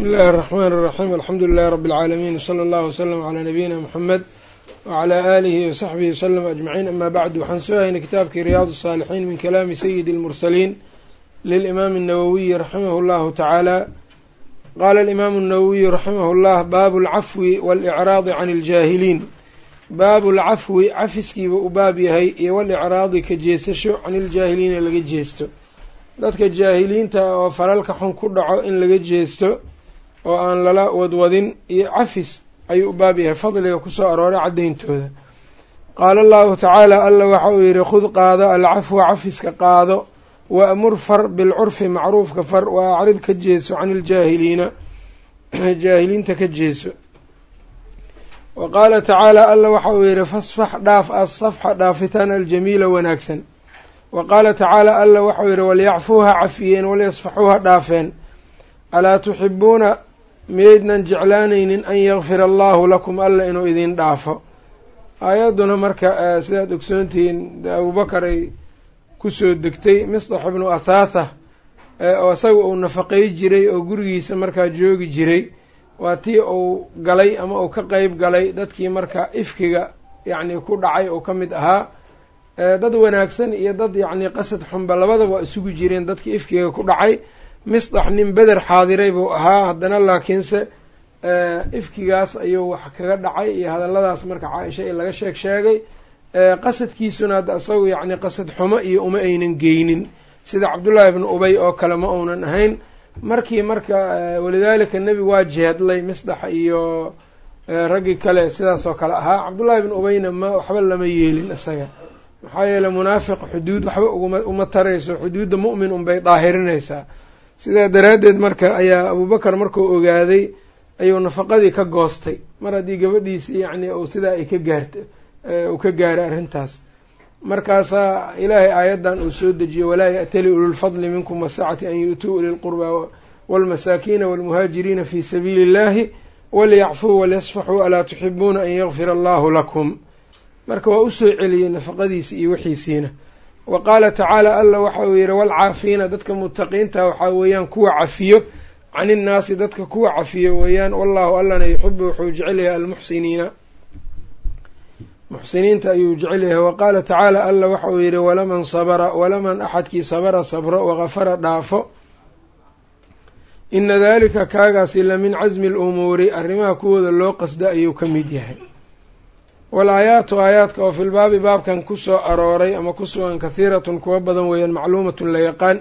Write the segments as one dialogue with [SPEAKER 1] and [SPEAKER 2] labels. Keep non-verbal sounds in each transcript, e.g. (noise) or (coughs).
[SPEAKER 1] bsmi اllahi الرحmn الرaxيm alxamdu lilahi rb اlcaalamiin wslى اllah wslm عlى nabiyina mxamed wعlى alihi وsaxbihi wslm aجmaciin ama bacd waxaan soo haynay kitaabkii riyaad الصاalixiin min kalaami sayidi اlmursaliin lilimaami الnawowiyi raximah اllahu tacaala qala alimaamu الnawowiyu raximah اllah baabu اlcafwi wاlإcraadi can اljaahiliin baabu lcafwi cafiskiiba u baab yahay iyo walicraadi ka jeesasho can iljaahiliina laga jeesto dadka jaahiliinta oo falalka xun ku dhaco in laga jeesto oo aan lala wadwadin iyo cafis ayuu u baab yahay. Fadliga ku soo arooray caddayntooda qaala allahu tacaala alla waxa uu yidhi khud qaado alcafwa cafiska qaado wa amur far bilcurfi macruufka far wa acrid ka jeeso can iljaahiliina (clears throat) jaahiliinta ka jeeso. Wa qaala tacaala alla waxa uu yidhi fasfax dhaaf assafxa dhaafitaan aljamiila wanaagsan. Wa qaala tacaala alla waxau yidhi walyacfuuha cafiyeen walyasfaxuuha dhaafeen. Alaa tuxibuuna miyaydnan jeclaanaynin an yakfira allaahu lakum alla inuu idin dhaafo. Aayadduna marka sidaad ogsoontihiin abubakar ay ku soo degtay misdax ibnu athaatha oo isaga uu nafaqay jiray oo gurigiisa markaa joogi jiray waa tii uu galay ama uu ka qeyb galay dadkii marka ifkiga yacni ku dhacay oo ka mid ahaa. Dad wanaagsan iyo dad yacni qasad xunba labadaba waa isugu jireen dadkii ifkiga ku dhacay misdax nin beder xaadiray buu ahaa haddana laakiinse ifkigaas ayuu wax kaga dhacay iyo hadalladaas marka caaisha in laga sheeg sheegay. Qasadkiisuna hadda isagu yacni qasad xumo iyo uma aynan geynin. Sida cabdullaahi ibnu ubay oo kale ma uunan ahayn. Markii marka walidaalika nebi waa jeedlay misdax iyo raggii kale sidaas oo kale ahaa. Cabdullaahi ibnu ubayna ma waxba lama yeelin isaga. Maxaa yeele munaafiq xuduud waxba uma tarayso. Xuduudda mu'min unbay daahirinaysaa sidaa daraaddeed marka ayaa abubakar markuu ogaaday ayuu nafaqadii ka goostay. Mar haddii gabadhiisi yacni uu sidaa ay ka gaarta uu ka gaaray arrintaas. Markaasaa ilaahay aayaddan uu soo dejiyey walaa ya'tali ululfadli minkum wasacati an yu'tuu uli lqurbaa waalmasaakiina waalmuhaajiriina fii sabiili illahi waliyacfuu walyasfaxuu alaa tuxibuuna an yakfira allahu lakum. Marka waa u soo celiyey nafaqadiisi iyo wixiisiina wa qaala tacaala alla waxa uu yidhi walcaafiina dadka mutaqiinta waxaa weeyaan kuwa cafiyo. Can innaasi dadka kuwa cafiyo weeyaan. Wallahu allana yuxibu wuxuu jecel yahay almuxsiniina. Muxsiniinta ayuu jecel yahay. Wa qaala tacaala alla waxa uu yidhi walaman sabara walaman axadkii sabara sabro wagafara dhaafo. Ina dalika kaagaasi la min casmi alumuuri arrimaha kuwooda loo qasda ayuu ka mid yahay wal-aayaatu aayaadka oo filbaabi baabkan ku soo arooray ama ku sugan kahiiratun kuwa badan weeyaan macluumatun la yaqaan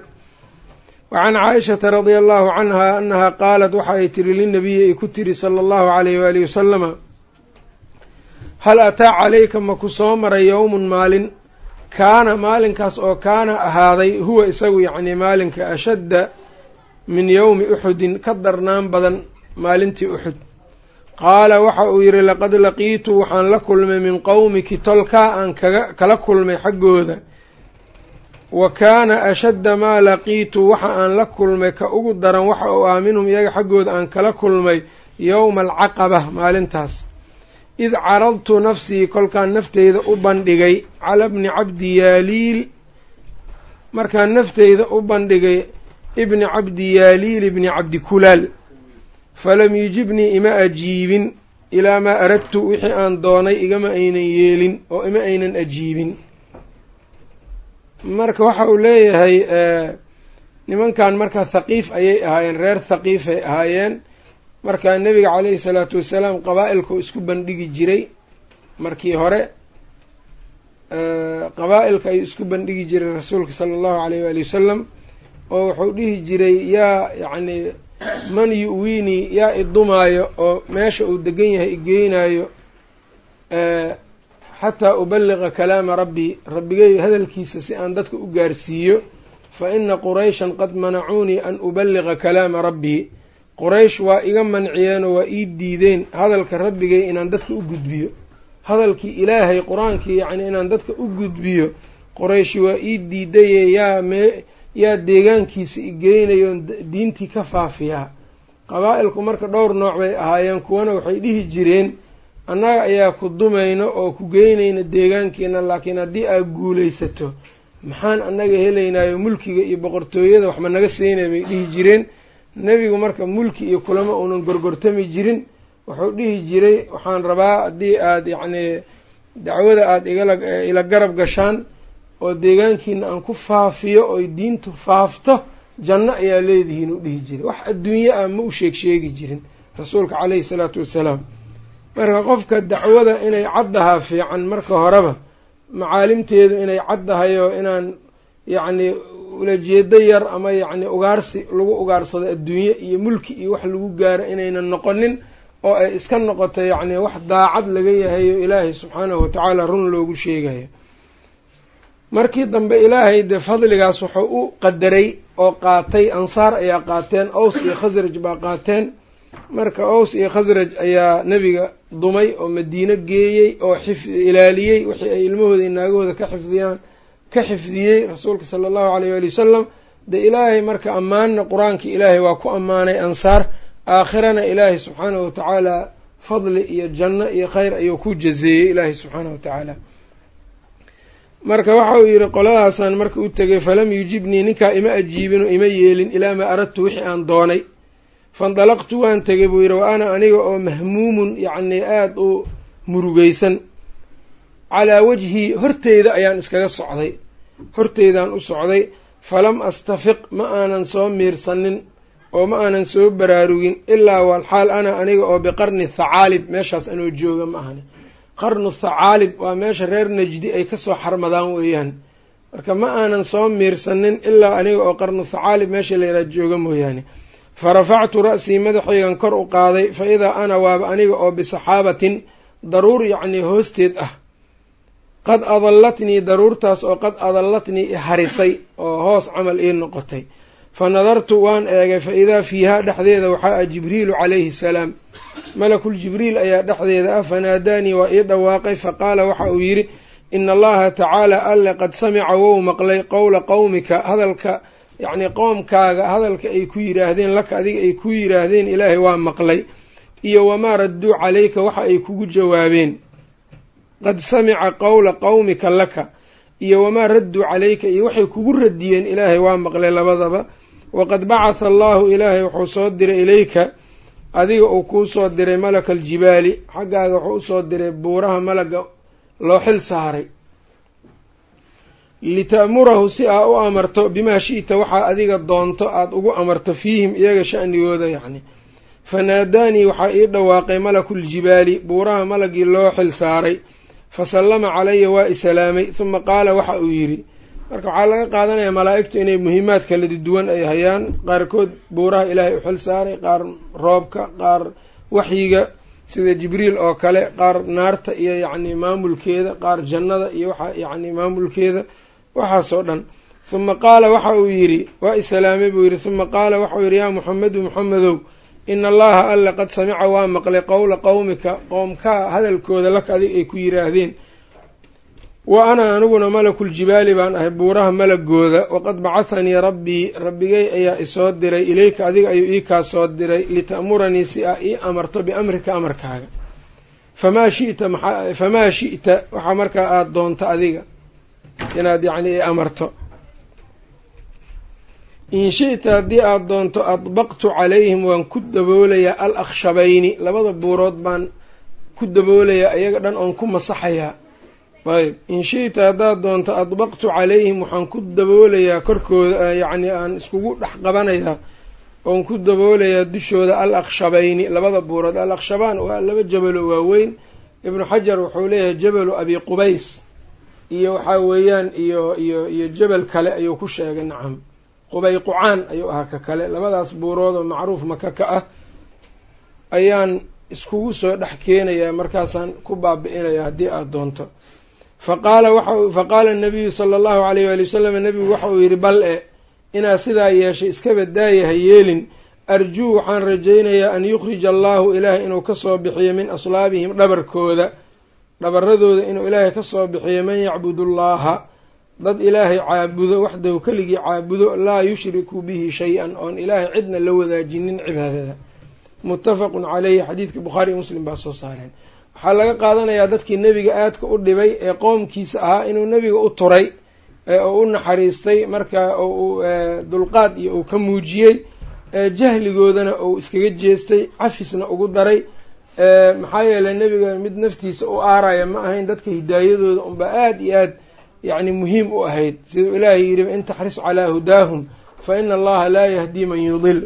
[SPEAKER 1] wa can caaishata radia allahu canha annaha qaalat waxa ay tiri linabiyi ay ku tiri sala allahu calayh waalihi wasalama hal ataa calayka ma ku soo maray yowmun maalin kaana maalinkaas oo kaana ahaaday huwa isagu yacnii maalinka ashadda min yowmi uxudin ka darnaan badan maalintii uxud qaala waxa uu yidhi laqad laqiitu waxaan la kulmay min qowmiki tolkaa aan kaga kala kulmay xaggooda. Wa kaana ashadda maa laqiitu waxa aan la kulmay ka ugu daran waxa uu ah minhum iyaga xaggooda aan kala kulmay yowma alcaqaba maalintaas. Id caradtu nafsii kolkaan nafteyda u bandhigay cala bni cabdi yaaliil markaan nafteyda u bandhigay ibni cabdi yaaliil ibni cabdi kulaal falam yujibnii ima ajiibin ilaa maa aradtu wixii aan doonay igama aynan yeelin oo ima aynan ajiibin. Marka waxa uu leeyahay nimankan marka thaqiif ayay ahaayeen reer thaqiifay ahaayeen. Marka nebiga caleyhi salaatu wasalaam qabaa-ilkuu isku bandhigi jiray markii hore. Qabaa-ilka ayuu isku bandhigi jiray rasuulka sala allahu aleyh waali wasalam oo wuxuu dhihi jiray yaa yacni man yu-wiinii yaa idumaayo oo meesha uu degan yahay igeynaayo xataa ubaliqa kalaama rabbii rabbigay hadalkiisa si aan dadka u gaarsiiyo fa ina qurayshan qad manacuunii an ubaliqa kalaama rabbii quraysh waa iga manciyeenoo waa ii diideen hadalka rabbigay inaan dadka u gudbiyo. Hadalkii ilaahay qur'aankii yacni inaan dadka u gudbiyo qorayshi waa ii diidaye yaa mee yaa deegaankiisa igeynayoon diintii ka faafiyaa. Qabaa-ilku marka dhowr nooc bay ahaayeen kuwana waxay dhihi jireen annaga ayaa ku dumayno oo ku geynayna deegaankiina laakiin haddii aad guulaysato maxaan annaga helaynayo mulkiga iyo boqortooyada waxma naga siinay bay dhihi jireen. Nebigu marka mulki iyo kulamo uunan gorgortami jirin wuxuu dhihi jiray waxaan rabaa haddii aada yacnii dacwada aada igala ila garab gashaan oo deegaankiina aan ku faafiyo oy diintu faafto janno ayaa leedihiin uu dhihi jiray wax adduunye ah ma u sheeg sheegi jirin. Rasuulka caleyhi salaatu wassalaam marka qofka dacwada inay caddahaa fiican marka horeba macaalimteedu inay caddahay oo inaan yacnii ulajeedo yar ama yacni ugaarsi lagu ugaarsado adduunye iyo mulki iyo wax lagu gaaro inaynan noqonin oo ay iska noqoto yacni wax daacad laga yahayo ilaahay subxaanahu watacaala run loogu sheegayo markii dambe ilaahay dee fadligaas wuxuu u qadaray oo qaatay ansaar ayaa qaateen ows iyo khasraj baa qaateen. Marka ows iyo khasraj ayaa nebiga dumay oo madiino geeyey oo xif ilaaliyey wixii ay ilmahooda iyo naagahooda ka xifdiyaan ka xifdiyey rasuulka sala allahu alayh waali wasalam dee ilaahay marka ammaanna qur'aankii ilaahay waa ku ammaanay ansaar. Aakhirana ilaahay subxaanahu watacaala fadli iyo janno iyo khayr ayuu ku jazeeyey ilaahay subxaanahu watacaala marka waxa uu yidhi qoladaasaan marka u tegay falam yujibnii ninkaa ima ajiibin oo ima yeelin ilaa maa aradtu wixii aan doonay. Faindalaqtu waan tegay buu yidhi wa ana aniga oo mahmuumun yacnii aada u murugeysan calaa wajhii horteyda ayaan iskaga socday. Horteydaan u socday. Falam astafiq ma aanan soo miirsanin oo ma aanan soo baraarugin ilaa walxaal ana aniga oo biqarni thacaalib meeshaas anoo jooga ma ahani qarnu thacaalib waa meesha reer najdi ay ka soo xarmadaan weeyaan. Marka ma aanan soo miirsanin ilaa aniga oo qarnu thacaalib meesha layidhaha jooga mooyaane. Fa rafactu ra'sii madaxaygan kor u qaaday fa idaa ana waaba aniga oo bisaxaabatin daruur yacnii hoosteed ah. Qad adallatnii daruurtaas oo qad adallatnii i harisay oo hoos camal ii noqotay. Fa nadartu waan eegay fa idaa fiihaa dhexdeeda waxaa ah jibriilu calayhi salaam malakul jibriil ayaa dhexdeeda ah fanaadaanii waa ii dhawaaqay. Fa qaala waxa uu yidhi ina allaha tacaala alle qad samica wou maqlay qowla qowmika hadalka yacnii qoomkaaga hadalka ay ku yidhaahdeen laka adiga ay ku yidhaahdeen ilaahay waa maqlay. Iyo wamaa radduu calayka waxa ay kugu jawaabeen qad samica qowla qowmika laka. Iyo wamaa radduu calayka iyo waxay kugu radiyeen ilaahay waa maqlay labadaba. Waqad bacatha allaahu ilaahay wuxuu soo diray ilayka adiga uu kuu soo diray malaka aljibaali xaggaaga wuxuu u soo diray buuraha malaga loo xil saaray. Lita'murahu si aa u amarto bimaa shi'ta waxaa adiga doonto aada ugu amarto fiihim iyaga sha'nigooda yacni. Fanaadaanii waxaa ii dhawaaqay malakuljibaali buuraha malagii loo xil saaray. Fa sallama calaya waa i salaamay huma qaala waxa uu yidhi marka waxaa laga qaadanayaa malaa'igtu inay muhiimaad kala duwan ay hayaan. Qaarkood buuraha ilaahay u xil saaray qaar roobka qaar waxyiga sida jibriil oo kale qaar naarta iyo yacni maamulkeeda qaar jannada iyo waxa yacni maamulkeeda waxaasoo dhan. Huma qaala waxa uu yidhi waa i salaamay buu yidhi. Huma qaala waxauu yidhi yaa muxamedu muxamedow ina allaha alle qad samica waa maqlay qowla qowmika qoomkaa hadalkooda laka adig ay ku yidhaahdeen wa ana aniguna malakuljibaali baan ahay buuraha malagooda waqad bacahanii rabbii rabbigay ayaa isoo diray ilayka adiga ayuu ii kaa soo diray lita'muranii si aa ii amarto biamrika amarkaaga. Famaa shita famaa shi'ta waxaa markaa aada doonto adiga inaad yacni i amarto. In shi'ta haddii aada doonto adbaqtu calayhim waan ku daboolayaa al akhshabayni labada buurood baan ku daboolayaa iyaga dhan oon ku masaxayaa ayb in shi'ta haddaad doonto adbaqtu calayhim waxaan ku daboolayaa korkooda yacni aan iskugu dhex qabanayaa oon ku daboolayaa dushooda al akhshabayni labada buurood. Al akhshabaan waa laba jabalo waaweyn. Ibnu xajar wuxuu leeyahay jabalu abi qubays iyo waxaa weeyaan iyo iyo iyo jabal kale ayuu ku sheegay nacam qubayqucaan ayuu ahaa ka kale. Labadaas buurood oo macruuf maka ka ah ayaan iskugu soo dhex keenayaa markaasaan ku baabi'inayaa haddii aada doonto faqaala nabiyu sala allahu alayh waali wasalam nabigu waxa uu yidhi bal e inaad sidaa yeeshay iska badaaya ha yeelin. Arjuu waxaan rajaynayaa an yukhrija allaahu ilaahay inuu ka soo bixiyo min aslaabihim dhabarkooda. Dhabaradooda inuu ilaahay ka soo bixiyo man yacbudu llaha dad ilaahay caabudo waxdahu keligii caabudo laa yushriku bihi shay-an oon ilaahay cidna la wadaajinin cibaadada. Muttafaqun caleyhi xadiidka bukhaari iyo muslim baa soo saareen waxaa laga qaadanayaa dadkii nebiga aadka u dhibay ee qoomkiisa ahaa inuu nebiga u turay uu u naxariistay marka uu dulqaad iyo uu ka muujiyey jahligoodana uu iskaga jeestay cafisna ugu daray maxaa yeeley nebiga mid naftiisa u aaraya ma ahayn dadka hidaayadooda unbaa aada iyo aad yacni muhiim u ahayd. Siduu ilaahay yidhi in taxris calaa hudaahum fa ina allaha laa yahdii man yudil.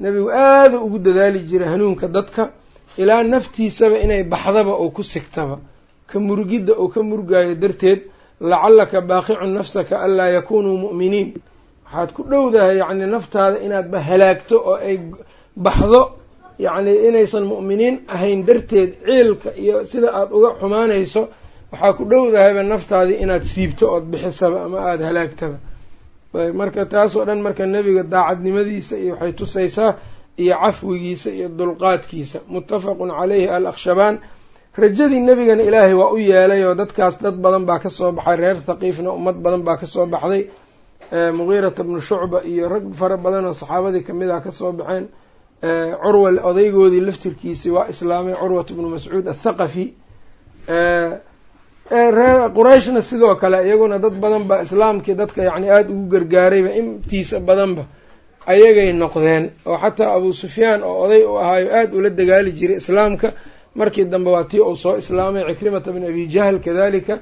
[SPEAKER 1] Nebigu aada ugu dadaali jiray hanuunka dadka ilaa naftiisaba inay baxdaba oo ku sigtaba. Ka murugidda oo ka murugaayo darteed lacallaka baaqicun nafsaka anlaa yakunuu mu'miniin. Waxaad ku dhowdahay yacni naftaada inaadba halaagto oo ay baxdo yacni inaysan mu'miniin ahayn darteed ciilka iyo sida aada uga xumaanayso waxaa ku dhowdahayba naftaadii inaad siibto ood bixisaba ama aada halaagtaba. Marka taasoo dhan marka nebiga daacadnimadiisa iyo waxay tusaysaa iyo cafwigiisa iyo dulqaadkiisa. Muttafaqun caleyhi al-akhshabaan rajadii nebigana ilaahay waa u yeelay oo dadkaas dad badan baa ka soo baxay reer thaqiifna ummad badan baa ka soo baxday. Mugiirata bnu shucba iyo rag fara badan oo saxaabadii ka mid ah ka soo baxeen. Curwa odaygoodii laftirkiisii waa islaamay curwat bnu mascuud athaqafi reer qurayshna sidoo kale iyaguna dad badan ba islaamkii dadka yacni aada ugu gargaarayba intiisa badanba ayagay noqdeen oo xataa abuu sufyaan oo oday u ahaayo aada ula dagaali jiray islaamka. Markii dambe waa tii uu soo islaamay cikrimata bn abi jahl kadalika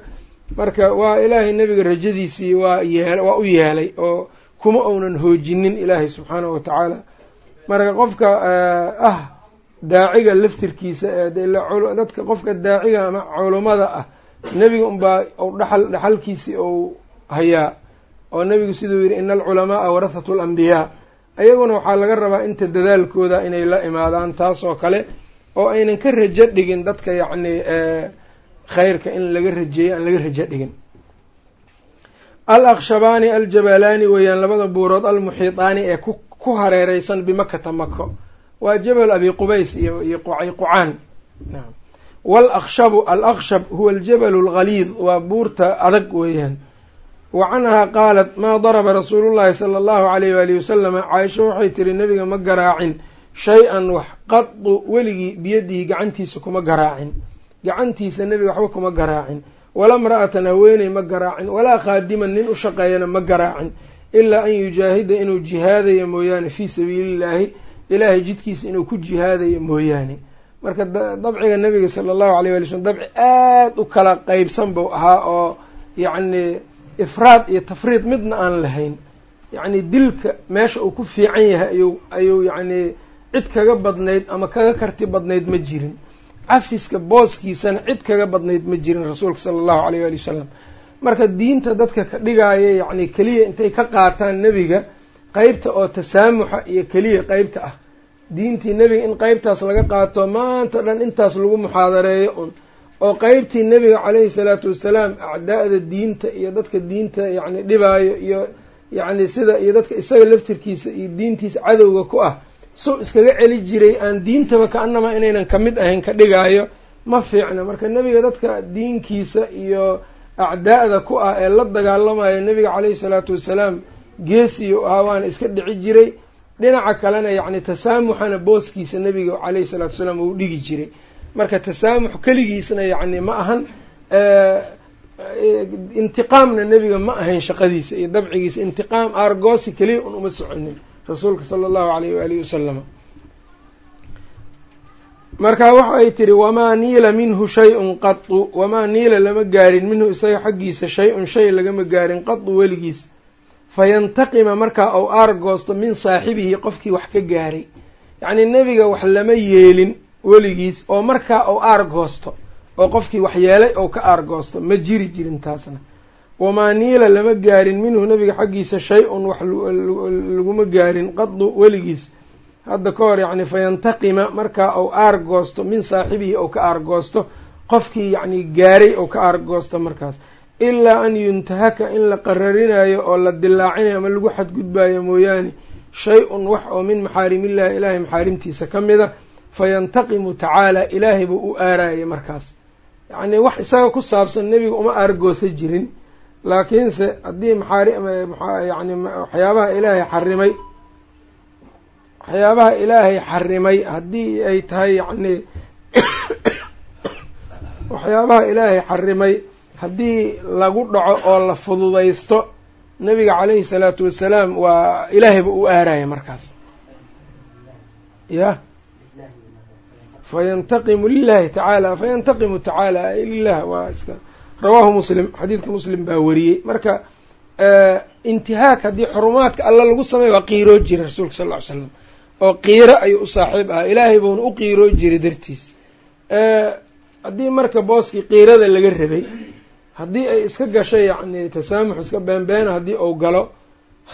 [SPEAKER 1] marka waa ilaahay nebiga rajadiisii waa yee waa u yeelay oo kuma uunan hoojinin ilaahay subxaanahu watacaala marka qofka ah daaciga laftirkiisa dadka qofka daaciga ama culummada ah nebiga unbaa dhaxal dhaxalkiisii ou hayaa. Oo nebigu siduu yidhi ina alculamaaa warahatu alambiyaa ayaguna waxaa laga rabaa inta dadaalkooda inay la imaadaan taas oo kale oo aynan ka rajo dhigin dadka yacni khayrka in laga rajeeyo aan laga rajo dhigin. Al akshabaani aljabalaani weeyaan labada buurood almuxiidaani ee ku hareereysan bimakata mako waa jabal abi qubays iyo iyo qucaan. Naam. Walakshabu alakshab huwa aljabalu alghaliid waa buurta adag weeyaan wa canhaa qaalat maa daraba rasuulu llahi sala allahu alayh waalihi wasalama caaisho waxay tiri nebiga ma garaacin. Shay-an wax qadu weligii biyadihi gacantiisa kuma garaacin. Gacantiisa nebiga waxba kuma garaacin. Walaa mra'atan haweeney ma garaacin. Walaa khaadiman nin u shaqeeyana ma garaacin. Ilaa an yujaahida inuu jihaadayo mooyaane fii sabiilillaahi. Ilaahay jidkiisa inuu ku jihaadayo mooyaane. Marka dabciga nebiga sala allahu alayh wali slm dabci aada u kala qeybsan buu ahaa oo yacni ifraad iyo tafriid midna aan lahayn. Yacni dilka meesha uu ku fiican yahay ayuu ayuu yacni cid kaga badnayd ama kaga karti badnayd ma jirin. Cafiska booskiisana cid kaga badnayd ma jirin rasuulka sala allahu alayh wali wasalam marka diinta dadka ka dhigaaya yacni keliya intay ka qaataan nebiga qeybta oo tasaamuxa iyo keliya qeybta ah. Diintii nebiga in qeybtaas laga qaato maanta dhan intaas lagu muxaadareeyo un oo qeybtii nebiga caleyhi salaatu wasalaam acdaa'da diinta iyo dadka diinta yacni dhibaayo iyo yacni sida iyo dadka isaga laftirkiisa iyo diintiisa cadowga ku ah suu iskaga celi jiray aan diintaba ka-anamaa inaynan ka mid ahayn ka dhigaayo ma fiicna. Marka nebiga dadka diinkiisa iyo acdaa'da ku ah ee la dagaalamayo nebiga caleyhi salaatu wasalaam geesiyu ahaa waana iska dhici jiray. Dhinaca kalena yacni tasaamuxana booskiisa nebiga caleyhi salaatu wasalaam uu dhigi jiray marka tasaamux keligiisna yacni ma ahan intiqaamna nebiga ma ahayn shaqadiisa iyo dabcigiisa. Intiqaam aargoosi keliya un uma soconin rasuulka sala allahu alayh waalihi wasalama marka waxa ay tiri wamaa niila minhu shay-un qadu wamaa niila lama gaarin minhu isaga xaggiisa shay-un shay lagama gaarin qadu weligiis. Fayantaqima markaa ou aargoosto min saaxibihi qofkii wax ka gaaray. Yacnii nebiga wax lama yeelin weligiis oo markaa ou aargoosto oo qofkii wax yeelay ou ka aargoosto ma jiri jirin taasna. Wamaa niila lama gaarin minhu nebiga xaggiisa shay-un wax laguma gaarin qadu weligiis. Hadda ka hor yacni fayantaqima markaa ou aargoosto min saaxibihi ou ka aargoosto qofkii yacnii gaaray ou ka aargoosto markaas. Ilaa an yuntahaka in la qararinayo oo la dilaacinayo ama lagu xadgudbayo mooyaane shay-un wax oo min maxaarimillahi ilaahay maxaarimtiisa ka mida fayantaqimu tacaala ilaahay buu u aarayay markaas. Yacnii wax isaga ku saabsan nebiga uma aargoosa jirin laakiinse haddii maxaari yani waxyaabaha ilaahay xarimay waxyaabaha ilaahay xarimay haddii ay tahay yacnii (coughs) waxyaabaha ilaahay xarimay haddii lagu dhaco oo la fududaysto nebiga caleyhi salaatu wasalaam waa ilaahayba u aaraya markaas. Yah fayantaqimu lilahi tacaala fayantaqimu tacaala ay lilah waa iska rawaahu muslim xadiidka muslim baa wariyey marka intihaak haddii xurumaadka alla lagu sameeya waa qiiroo jira rasuulka sal ll ly slam oo qiiro ayuu u saaxiib ahaa ilaahay buuna u qiiroo jiray dartiis haddii marka booskii qiirada laga rabay haddii ay iska gashay yacni tasaamux iska beenbeena haddii uu galo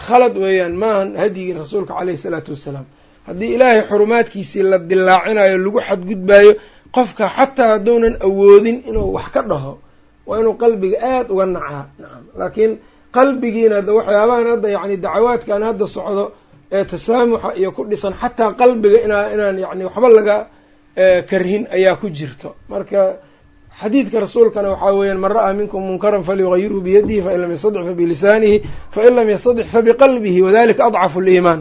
[SPEAKER 1] khalad weeyaan maahan hadyigii rasuulka caleyhi isalaatu wassalaam haddii ilaahay xurumaadkiisii la dilaacinayo lagu xadgudbaayo qofka xataa hadduunan awoodin inuu wax ka dhaho waa inuu qalbiga aada uga nacaa. Nacam laakiin qalbigiina hadda waxyaabahan hadda yacni dacawaadkan hadda socdo ee tasaamuxa iyo ku dhisan xataa qalbiga inaa inaan yacni waxba laga karhin ayaa ku jirto. Marka xadiidka rasuulkana waxaa weeyaan man ra'aa minkum munkaran falyugayirhu biyadihi fain lam yastadix fabilisaanihi fain lam yastadix fabiqalbihi wadalika adcafu liimaan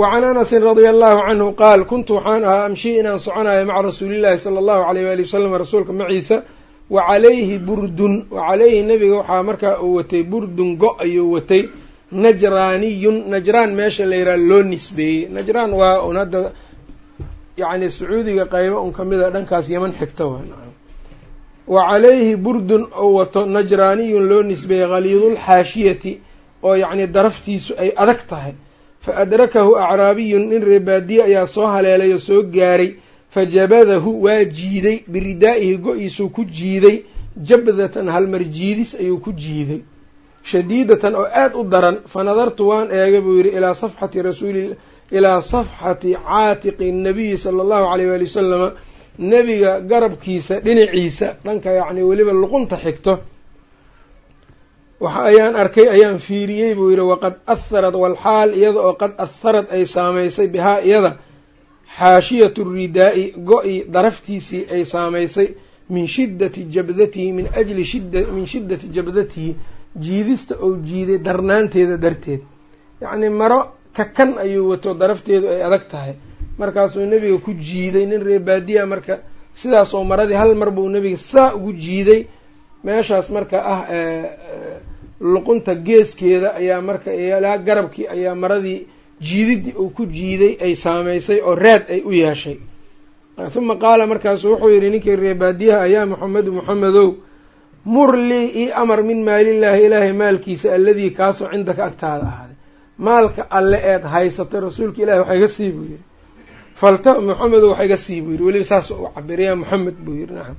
[SPEAKER 1] wacan anasin radia allahu canhu qaal kuntu waxaan ahaa amshi inaan soconayo maca rasuulillahi sala allahu alayh waali wasalam rasuulka maciisa. Wa calayhi burdun wa calayhi nebiga waxaa markaa uu watay burdun go ayuu watay. Najraaniyun najraan meesha la yidhaha loo nisbeeyey. Najraan waa un hadda yacni sacuudiga qaybo un kamida dhankaas yeman xigta wa wa calayhi burdun oo wato najraaniyun loo nisbeeyey khaliidulxaashiyati oo yacni daraftiisu ay adag tahay fa adrakahu acraabiyun nin reebaadiye ayaa soo haleelay oo soo gaaray fajabadahu waa jiiday biridaa'ihi go-iisuu ku jiiday jabdatan halmar jiidis ayuu ku jiiday shadiidatan oo aada u daran fa nadartu waan eegay buu yidhi ilaa safxati rasuuli ilaa safxati caatiqi nabiyi sala allahu alayh waali wasalama nebiga garabkiisa dhinaciisa dhanka yacni weliba luqunta xigto waxa ayaan arkay ayaan fiiriyey buu yidhi waqad aharad walxaal iyada oo qad aharad ay saamaysay bihaa iyada xaashiyatu ridaa'i go-i daraftiisii ay saamaysay min shiddati jabdatihi min ajli min shiddati jabdatihi jiidista ou jiiday darnaanteeda darteed. Yacnii maro kakan ayuu wato darafteedu ay adag tahay. Markaasuu nebiga ku jiiday nin reebaadiya marka sidaasoo maradii hal mar buu nebiga saa ugu jiiday. Meeshaas marka ah luqunta geeskeeda ayaa marka ilaa garabkii ayaa maradii jiididii uu ku jiiday ay saamaysay oo raad ay u yeeshay. Huma qaala markaasu wuxuu yidhi ninkii reebaadiyaha ayaa maxamedu maxamedow mur lii ii amar min maalillaahi ilaahay maalkiisa alladii kaasoo cindaka agtaada ahaaday maalka alle eed haysatay rasuulka ilahi waxa iga sii buu yidhi. Falta maxamedow waxa iga sii buu yidhi. Weliba saas u cabir yaa maxamed buu yidhi nacam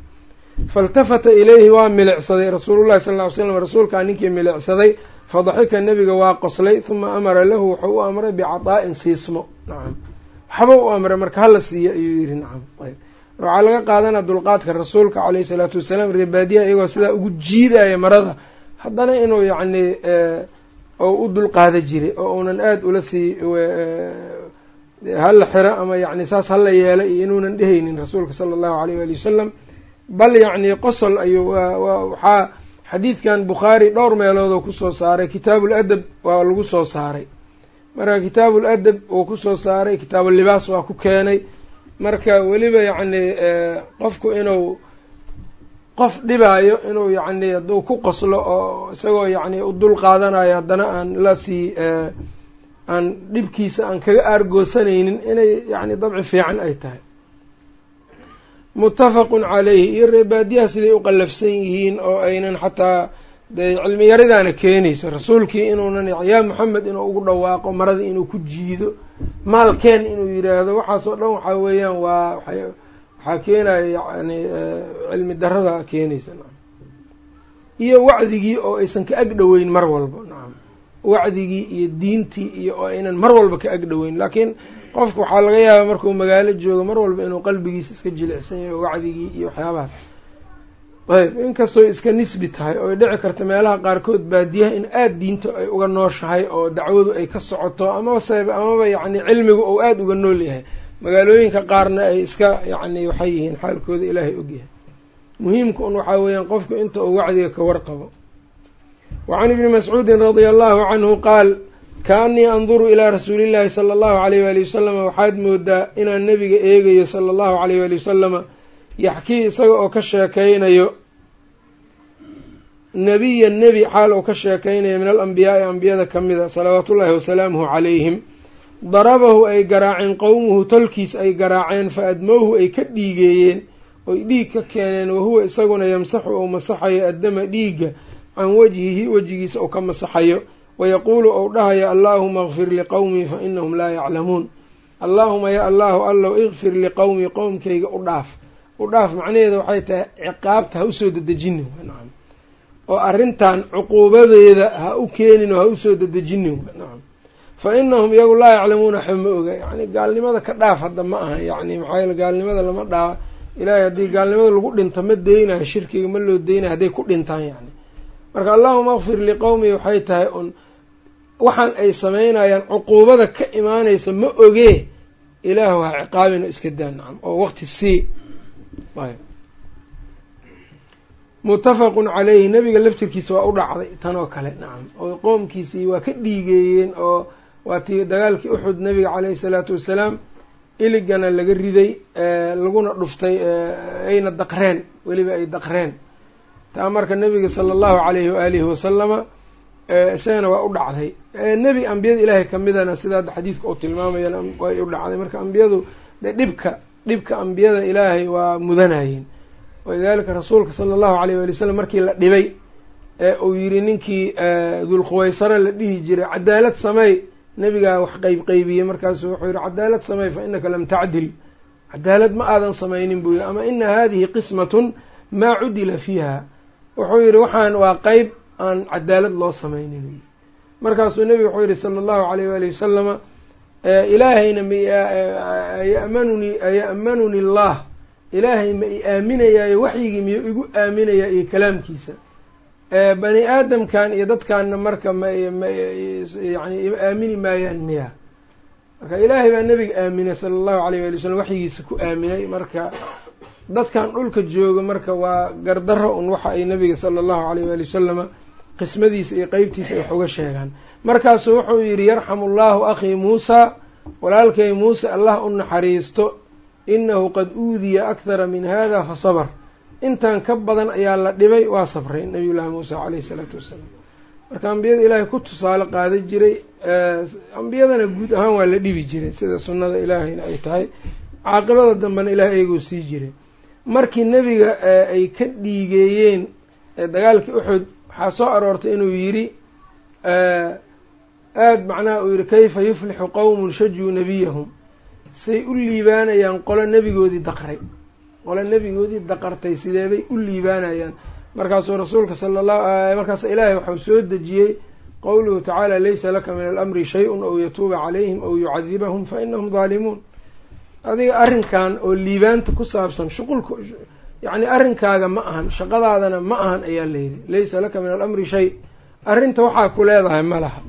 [SPEAKER 1] failtafata ilayhi waa milicsaday rasuulullahi sal ll ly slam rasuulkaa ninkii milicsaday fadaxika nebiga waa qoslay huma amara lahu wuxuu u amray bicataa'in siismo nacam waxba u amray marka hala siiya ayuu yidhi nacam waxaa laga qaadanaa dulqaadka rasuulka caleyhi salaatu wasalaam reebaadiyaha iyagoo sidaa ugu jiidaya marada haddana inuu yacni oo u dulqaada jiray oo uunan aada ula sii hala xiro ama yacni saas hala yeela iyo inuunan dhehaynin rasuulka sala allahu aleyh waali wasalam bal yacni qosol ayuu waxaa xadiidkan bukhaari dhowr meeloodoo ku soo saaray. Kitaabul adab waa lagu soo saaray. Marka kitaabul adab uu ku soo saaray kitaabulibaas waa ku keenay. Marka weliba yacni qofku inuu qof dhibaayo inuu yacni hadduu ku qoslo oo isagoo yacni u dul qaadanayo haddana aan la sii aan dhibkiisa aan kaga aargoosanaynin inay yacni dabci fiican ay tahay muttafaqun calayhi iyo reebaadiyaha siday u qallafsan yihiin oo aynan xataa dee cilmi yaridaana keenayso. Rasuulkii inuunan yaa maxamed inuu ugu dhawaaqo marada inuu ku jiido maalkeen inuu yiraahdo. Waxaasoo dhan waxaa weeyaan waa waxaa keenaya yani cilmi darada keenaysa iyo wacdigii oo aysan ka ag dhoweyn mar walba nacam wacdigii iyo diintii iyo oo aynan mar walba ka ag dhoweyn laakiin qofka waxaa laga yaabaa markuu magaalo joogo mar walba inuu qalbigiisa iska jilicsan yahay wacdigii iyo waxyaabahaas. Ayb inkastoo iska nisbi tahay oo dhici karto meelaha qaarkood baadiyaha in aada diinta ay uga nooshahay oo dacwadu ay ka socoto amaba amaba yacni cilmigu ou aada uga nool yahay. Magaalooyinka qaarna ay iska yacni waxay yihiin xaalkooda ilaahay ogyahay muhiimka un waxaa weeyaan qofku inta uu wacdiga ka warqabo. Wa can ibni mascuudin radia allahu canhu qaal kaanii anduru ilaa rasuulillahi sala allahu alayh waali wasalama waxaad moodaa inaan nebiga eegayo sala allahu alayh waali wasalama yaxkii isaga oo ka sheekaynayo nebiya nebi xaal oo ka sheekaynayo min alambiyaai ambiyada ka mida salawaatullaahi wasalaamuhu calayhim. Darabahu ay garaaceen qowmuhu tolkiis ay garaaceen fa admowhu ay ka dhiigeeyeen oy dhiig ka keeneen wahuwa isaguna yamsaxu ou masaxayo addama dhiigga can wajhihi wejigiisa ou ka masaxayo wayaquulu ou dhahayo allaahuma akfir liqowmii fa inahum laa yaclamuun allaahuma ya allaahu allow ikfir liqowmii qowmkayga u dhaaf. U dhaaf macnaheeda waxay tahay ciqaabta ha u soo dedejinin nacam oo arrintan cuquubadeeda ha u keenin oo ha u soo dedejinin nacam fa inahum iyagu laa yaclamuuna waxba ma oga. Yani gaalnimada ka dhaaf hadda ma aha. Yani maxaa yeele gaalnimada lama dhaa ilaahay haddii gaalnimada lagu dhinto ma deynayo shirkiga ma loo deynayo hadday ku dhintaan yani marka allahuma akfir liqowmi waxay tahay un waxaan ay samaynayaan cuquubada ka imaanaysa ma ogee ilaahu ha ciqaabin oo iska daa nacam oo waqti sii muttafaqun caleyhi nebiga laftirkiisa waa u dhacday tan oo kale nacam. Oo qoomkiisii waa ka dhiigeeyeen oo waa tii dagaalkii uxud nebiga caleyhi salaatu wassalaam iligana laga riday laguna dhuftay ayna daqreen weliba ay daqreen. Taa marka nebiga sala allahu caleyhi waaalihi wasalama isagana waa u dhacday. Nebi ambiyada ilaahay kamidana sidaa xadiidka uu tilmaamayana way u dhacday. Marka ambiyadu de dhibka dhibka ambiyada ilaahay waa mudanayeen walidaalika rasuulka sala allahu alayh waali wasalam markii la dhibay ee uu yidhi ninkii dulkhuwaysaro la dhihi jiray cadaalad sameey nebigaa wax qeyb qeybiyey markaasuu wuxuu yihi cadaalad sameey fa inaka lam tacdil. Cadaalad ma aadan samaynin buu yihi ama ina hadihi qismatun maa cudila fiiha. Wuxuu yihi waxaan waa qeyb aan cadaalad loo samaynin. Markaasuu nebigu wuxuu yihi sala allahu alayh waali wasalama ilaahayna mayamanuni aya'manuni allah. Ilaahay ma i aaminayaayo waxyigii miyuu igu aaminayaa iyo kalaamkiisa. Bani aadamkan iyo dadkaanna marka myani aamini maayaan miya. Marka ilaahay baa nebiga aaminay sala allahu alayh waali wasalam waxyigiisa ku aaminay. Marka dadkan dhulka jooga marka waa gardaro un waxa ay nebiga sala allahu alayh waali wasalama qismadiisa iyo qeybtiisa ay wax uga sheegaan. Markaasuu wuxuu yidhi yarxamu allahu akhii muusa walaalkay muuse allah u naxariisto inahu qad uudiya akhara min hada fa sabr intan ka badan ayaa la dhibay waa sabray nabiy llaahi muusa caleyhi isalaatu wassalaam marka ambiyada ilaahay ku tusaale qaadan jiray ambiyadana guud ahaan waa la dhibi jiray sida sunnada ilaahayna ay tahay. Caaqibada dambena ilahay eeguu sii jiray. Markii nebiga ay ka dhiigeeyeen dagaalkii uxud waxaa soo aroortay inuu yidhi aada macnaha uu yihi kayfa yuflixu qowmun shajuu nebiyahum say u liibaanayaan qolo nebigoodii daqray. Qolo nebigoodii daqartay sideebay u liibaanayaan? Markaasuu rasuulka sala allahu markaas ilaahay waxau soo dejiyey qowluhu tacaala laysa laka min alamri shay-un aw yatuuba calayhim aw yucadibahum fa inahum daalimuun adiga arrinkan oo liibaanta ku saabsan shuqulka yacni arrinkaaga ma ahan shaqadaadana ma ahan ayaa layidhi laysa laka min alamri shay. Arrinta waxaa ku leedahay ma laha.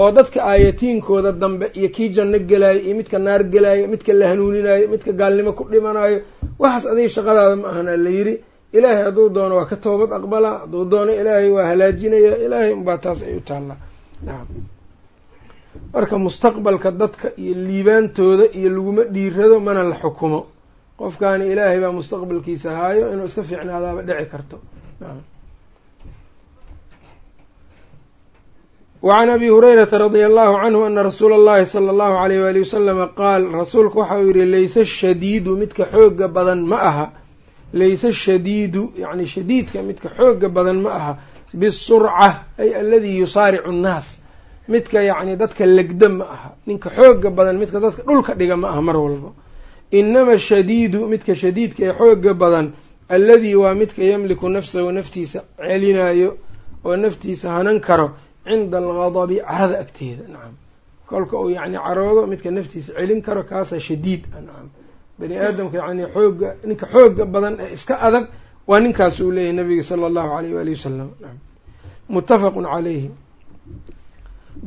[SPEAKER 1] Oo dadka aayatiinkooda dambe iyo kii janno gelaayo iyo midka naar gelaayo midka la hanuuninaayo midka gaalnimo ku dhimanayo waxaas adiga shaqadaada ma ahan la yidhi. Ilaahay hadduu doono waa ka toobad aqbalaa hadduu doono ilaahay waa halaajinaya ilaahay unbaa taas ay u taallaa. Nacam marka mustaqbalka dadka iyo liibaantooda iyo laguma dhiirado mana la xukumo qofkaani ilaahay baa mustaqbalkiisa haayo inuu iska fiicnaadaaba dhici karto. Wacan abi hurayrata radia allahu canhu ana rasuula allahi sala allahu alayh waali wasalama qaal rasuulku waxa uu yihi layse shadiidu midka xooga badan ma aha layse shadiidu yacni shadiidka midka xooga badan ma aha bisurca ay aladii yusaaricu annaas midka yacni dadka legda ma aha ninka xooga badan midka dadka dhulka dhiga ma aha mar walba inama shadiidu midka shadiidka ee xooga badan alladii waa midka yamliku nafsahu naftiisa celinayo oo naftiisa hanan karo cinda algadabi carada agteeda nacam kolka uu yacni caroodo midka naftiisa celin karo kaasaa shadiid ah nacam bani aadamka yacni xooga ninka xooga badan ee iska adag waa ninkaas uu leeyahay nabiga sala allahu alayh waali wasalam nacam muttafaqun calayhi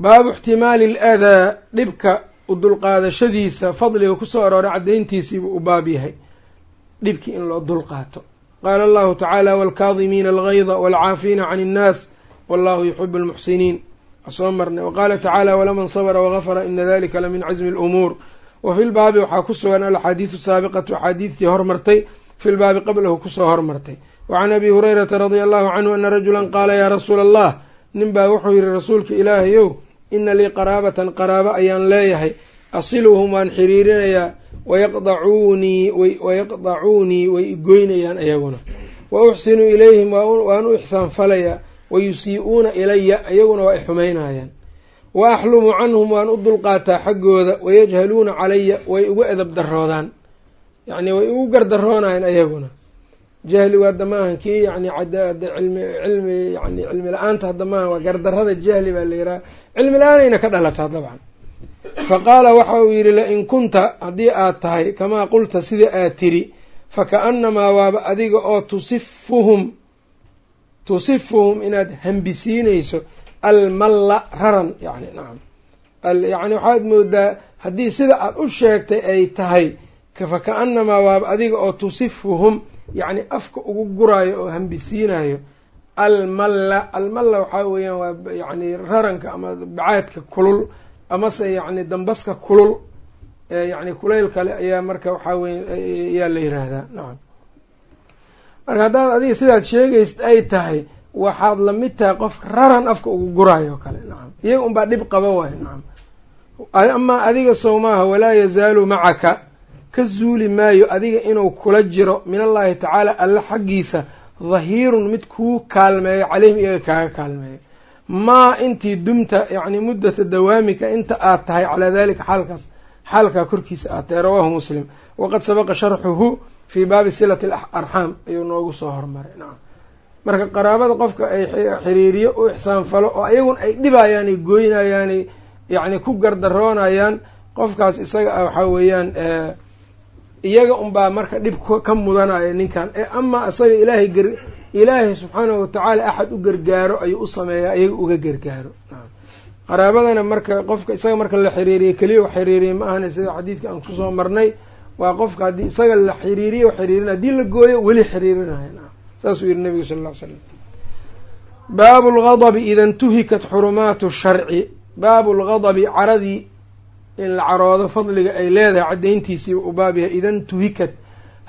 [SPEAKER 1] baabu ixtimaali aladaa dhibka udulqaadashadiisa fadliga ku soo arooray caddayntiisiibuu u baab yahay. Dhibkii in loo dulqaato. Qaala allahu tacaala waalkaadimiina algayda waalcaafiina can innaas wallahu yuxibu almuxsiniin soo marnay. Waqaala tacaala walaman sabra wagafara ina dalika lamin casmi alumuur. Wa fi lbaabi waxaa ku sugan alaxaadiisu saabiqatu axaadiidtii hormartay fi lbaabi qablahu ku soo hormartay wacan abi hurayrata radia allahu canhu ana rajulan qaala yaa rasuula allah nin baa wuxuu yihi rasuulka ilaahayow ina lii qaraabatan qaraabo ayaan leeyahay asiluhum waan xiriirinayaa wayaqdacuunii wayaqdacuunii way igoynayaan ayaguna. Wa uxsinu ilayhim waan u ixsaanfalayaa wayusii-uuna ilaya iyaguna waa ixumaynayaan. Wa axlumu canhum waan u dulqaataa xaggooda wayajhaluuna calaya way igu edab daroodaan yacni way igu gardaroonayaan ayaguna. Jahligu hadda maahan kii yani cilmi yani cilmi la'aanta hadda waa gardarada jahli baa la yidhaha cilmi la'aanayna ka dhalataa dabcan. Fa qaala waxa uu yidhi lain kunta haddii aad tahay kamaa qulta sida aad tiri fakaanamaa waaba adiga oo tusifuhum tusifuhum inaad hambisiinayso almalla raran. Yani nacam. Yani waxaad moodaa haddii sida aad u sheegtay ay tahay fakaanamaa waaba adiga oo tusifuhum yacni afka ugu guraayo oo hambisiinayo almalla. Almalla waxaa weeyaan waa yacni raranka ama bacaadka kulul amase yacni dambaska kulul eyacni kulayl kale ayaa marka waxaa weye ayaa la yiraahdaa. Nacam marka haddaad adiga sidaad sheegaysid ay tahay waxaad la mid tahay qof raran afka ugu guraayo kale. Nacam iyaga unbaa dhib qaba waayo. Nacam amaa adiga sow maaha walaa yazaalu macaka ka zuuli maayo adiga inuu kula jiro min allahi tacaala alla xaggiisa dhahiirun mid kuu kaalmeeyo caleyhim iyaga kaaga kaalmeeyo. Maa intii dumta yacni muddata dawaamika inta aad tahay calaa dalika xaalkaas xaalkaa korkiisa aad tahay rawaahu muslim. Waqad sabaqa sharxuhu fii baabi silati alarxaam ayuu noogu soo hormaray. Nacam marka qaraabada qofka ay xiriiriyo u ixsaan falo oo ayagun ay dhibayaan ay gooynayaan yacni ku gardaroonayaan qofkaas isaga ah waxaa weeyaan iyaga unbaa marka dhib ka mudanaya ninkan. Ee amaa isaga ilaahay ilaahay subxaanahu watacaala axad u gargaaro ayuu u sameeyaa iyaga uga gargaaro. Qaraabadana marka qofka isaga marka la xiriiriye keliya wax xiriiriye ma ahana sida xadiidka aan ku soo marnay waa qofka haddii isaga la xiriiriye xiriirin haddii la gooyo weli xiriirinaya. Saasuu yihi nabigu sal ll ly slam baabu lgadabi ida intuhikat xurumaatu sharci. Baabu lgadabi caradii in la caroodo fadliga ay leedahay caddayntiisiiba u baab yahay idan tuhikat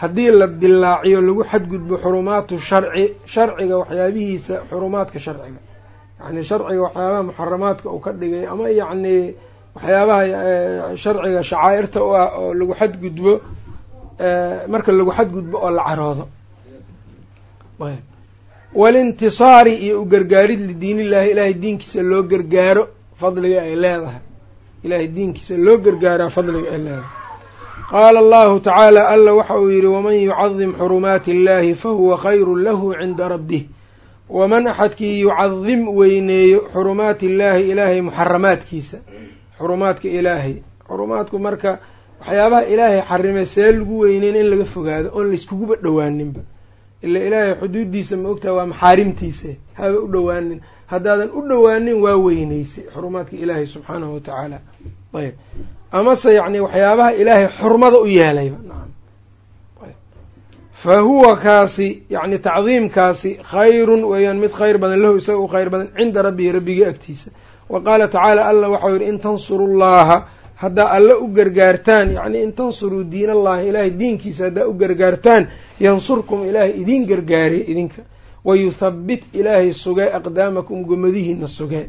[SPEAKER 1] haddii la dilaaciyo lagu xadgudbo xurumaatu sharci sharciga waxyaabihiisa xurumaadka sharciga. Yacni sharciga waxyaabaha muxaramaadka uu ka dhigay ama yacni waxyaabaha sharciga shacaa'irta u ah oo lagu xadgudbo marka lagu xadgudbo oo la caroodo. Walintisaari iyo u gargaarid lidiinillahi ilaahay diinkiisa loo gargaaro fadliga ay leedahay ilaahay diinkiisa loo gargaaraa fadliga ay leedahay. Qaala allahu tacaala alla waxa uu yidhi waman yucadim xurumaati illahi fahuwa khayrun lahu cinda rabbih waman axadkii yucadim weyneeyo xurumaati illaahi ilaahay muxaramaadkiisa. Xurumaadka ilaahay. Xurumaadku marka waxyaabaha ilaahay xarimay see lagu weyneyn in laga fogaado oon layskuguba dhowaaninba ila ilaahay xuduuddiisa ma ogtaha waa maxaarimtiisa. Haba u dhowaanin haddaadan u dhowaanin waa weyneysay xurumaadka ilaahay subxaanahu watacaala ayb. Amase yacni waxyaabaha ilaahay xurmada u yeelayba nacam fa huwa kaasi yacni tacdiimkaasi khayrun weeyaan mid khayr badan lahu isaga u khayr badan cinda rabbihi rabbigii agtiisa. Wa qaala tacaala allah waxau yidhi in tansuru llaha haddaa alla u gargaartaan yacni in tansuruu diin allahi ilaahay diinkiisa haddaa u gargaartaan yansurkum ilaahay idin gargaariye idinka wayuthabbit ilaahay sugee aqdaamakum gomadihiina sugee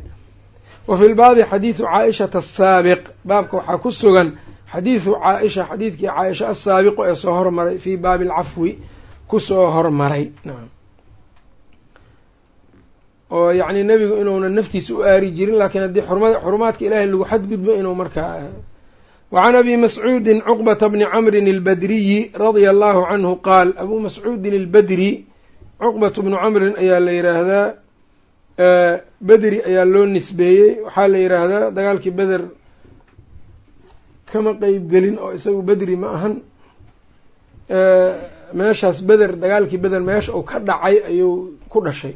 [SPEAKER 1] wa fi lbaabi xadiidu caaishata asaabiq baabka waxaa ku sugan xadiidu caaisha xadiidkii caaisha asaabiqu ee soo hormaray fii baabi alcafwi ku soo hormaray oo yacni nebigu inuuna naftiisa u aari jirin laakiin haddii xurma xurumaadka ilaahay lagu xadgudbo inuu markaa wacan abi mascuudin cuqbata bni camrin albadriyi radia allahu canhu qaal abuu mascuudin albadri cuqbatu bnu camrin ayaa la yidhaahdaa bedri ayaa loo nisbeeyey. Waxaa la yidhaahdaa dagaalkii beder kama qeyb gelin oo isagu bedri ma ahan. Meeshaas beder dagaalkii beder meesha uu ka dhacay ayuu ku dhashay.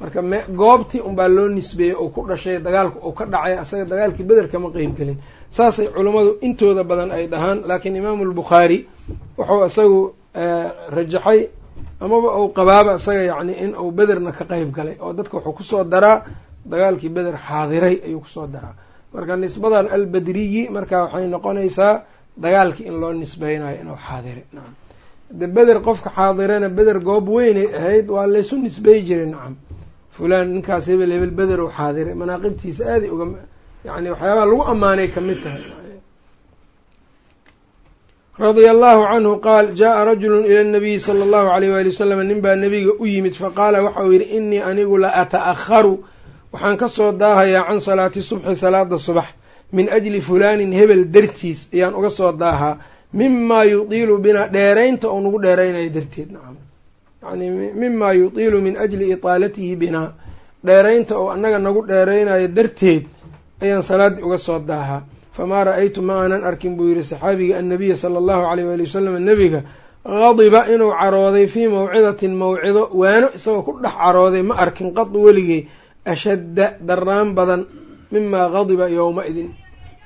[SPEAKER 1] Marka me goobtii unbaa loo nisbeeyey uu ku dhashay dagaalku uu ka dhacay asaga dagaalkii beder kama qeyb gelin. Saasay culummadu intooda badan ay dhahaan laakiin imaamu albukhaari wuxuu isagu rajaxay amaba uu qabaaba isaga yacni in uu bederna ka qeyb galay oo dadka wuxuu ku soo daraa dagaalkii beder xaadiray ayuu ku soo daraa. Marka nisbadan albedriyi marka waxay noqonaysaa dagaalkii in loo nisbeynayo inuu xaadiray. Nacam de beder qofka xaadirana beder goob weynay ahayd waa laysu nisbey jiray nacam fulaan ninkaas hebel hebel beder uu xaadiray manaaqibtiisa aaday uga yacni waxyaabaha lagu ammaanay ka mid tahay radia allahu canhu qaal jaa rajulu ila nabiyi sala allahu alayh waali wasalam nin baa nebiga u yimid faqaala waxa uu yidhi innii anigu la ata'aharu waxaan ka soo daahayaa can salaati subxi salaada subax min ajli fulaanin hebel dartiis ayaan uga soo daahaa mimaa yudiilu binaa dheeraynta oo nagu dheeraynayo darteed nacam yani mimaa yudiilu min ajli itaalatihi binaa dheeraynta oo annaga nagu dheeraynayo darteed ayaan salaaddii uga soo daahaa famaa ra'aytu ma aanan arkin buu yidhi saxaabiga annabiya sala allahu alayh waali wasalam nebiga qadiba inuu carooday fii mawcidatin mawcido waano isagoo ku dhex carooday ma arkin qadu weligey ashadda darnaan badan mimaa qadiba yowma-idin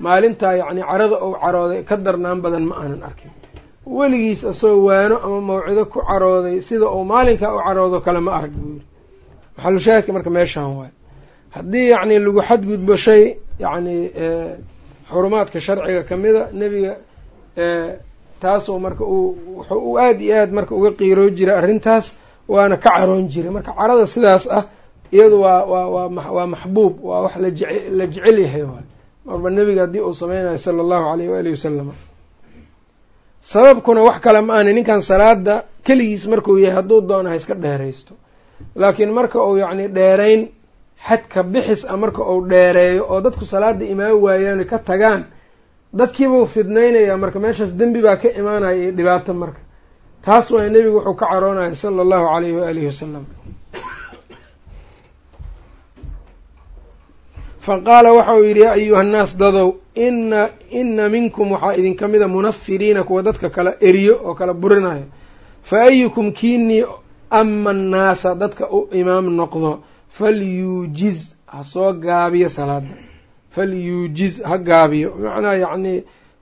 [SPEAKER 1] maalintaa yacni carada ou carooday ka darnaan badan ma aanan arkin weligiis asagoo waano ama mawcido ku carooday sida uu maalinkaa u caroodo kale ma arag buu yidhi maxalushaahidka marka meeshaan waay haddii yacni lagu xadgudbo shay yacni xurumaadka sharciga kamida nebiga taasoo marka uu wuxuu u aada iyo aad marka uga qiiroo jiray arrintaas waana ka caroon jiray. Marka carada sidaas ah iyadu waa waa waa maxbuub waa wax laje la jecel yahay waay. Marba nebiga haddii uu sameynayo sala allahu alayh waalihi wasalam sababkuna wax kale ma ahni ninkan salaada keligiis markuu yahay hadduu doono ha iska dheeraysto. Laakiin marka uu yacni dheerayn xadka bixis a marka uu dheereeyo oo dadku salaada imaan waayaan ka tagaan dadkiibuu fidnaynayaa marka meeshaas dembi baa ka imaanaya iyo dhibaato marka. Taas waay nebigu wuxuu ka caroonaya sala allahu alayhi waalihi wasalam fa qaala waxa uu yidhi yaa ayuha nnaas dadow ina ina minkum waxaa idinka mida munafiriina kuwa dadka kala eriyo oo kala burinayo fa ayukum kiinii ama annaasa dadka u imaam noqdo falyuujiz ha soo gaabiyo salaada falyuujiz ha gaabiyo. Bimacnaa yacni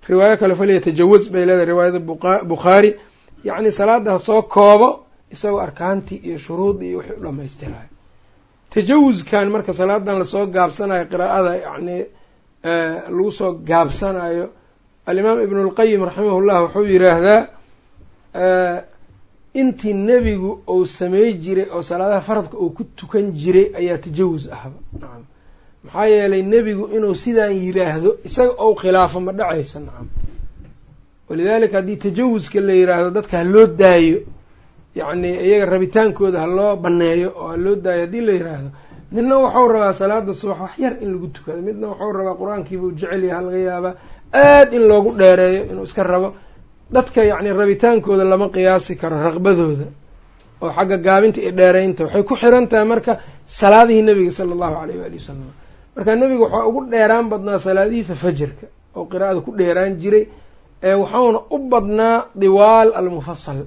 [SPEAKER 1] riwaayo kale falyatajawaz bay leedahay riwaayada bukhaari yacni salaada ha soo koobo isagoo arkaantii iyo shuruudii iyo wixii u dhamaystirayo tajawuskan marka salaadan la soo gaabsanayo qiraa'ada yacni lagu soo gaabsanayo alimaam ibnu lqayim raximahullah wuxuu yiraahdaa intii nebigu uu samey jiray oo salaadaha faradka uu ku tukan jiray ayaa tajawus ahba nacam maxaa yeelay nebigu inuu sidaan yiraahdo isaga ou khilaafo ma dhacaysa. Nacam walidaalika haddii tajawuska la yiraahdo dadka ha loo daayo yacni iyaga rabitaankooda ha loo baneeyo oo ha loo daayo haddii la yiraahdo midna waxau rabaa salaada subax wax yar in lagu tukado midna waxau rabaa qur'aankiibuu jecel yaha laga yaabaa aad in loogu dheereeyo inuu iska rabo dadka yacni rabitaankooda lama qiyaasi karo raqbadooda oo xagga gaabinta iyo dheeraynta. Waxay ku xiran tahay marka salaadihii nebiga sala allahu alayh waali wasalam marka nebiga waxaa ugu dheeraan badnaa salaadihiisa fajarka oo qiraa'ada ku dheeraan jiray. Ee waxauna u badnaa diwaal almufasal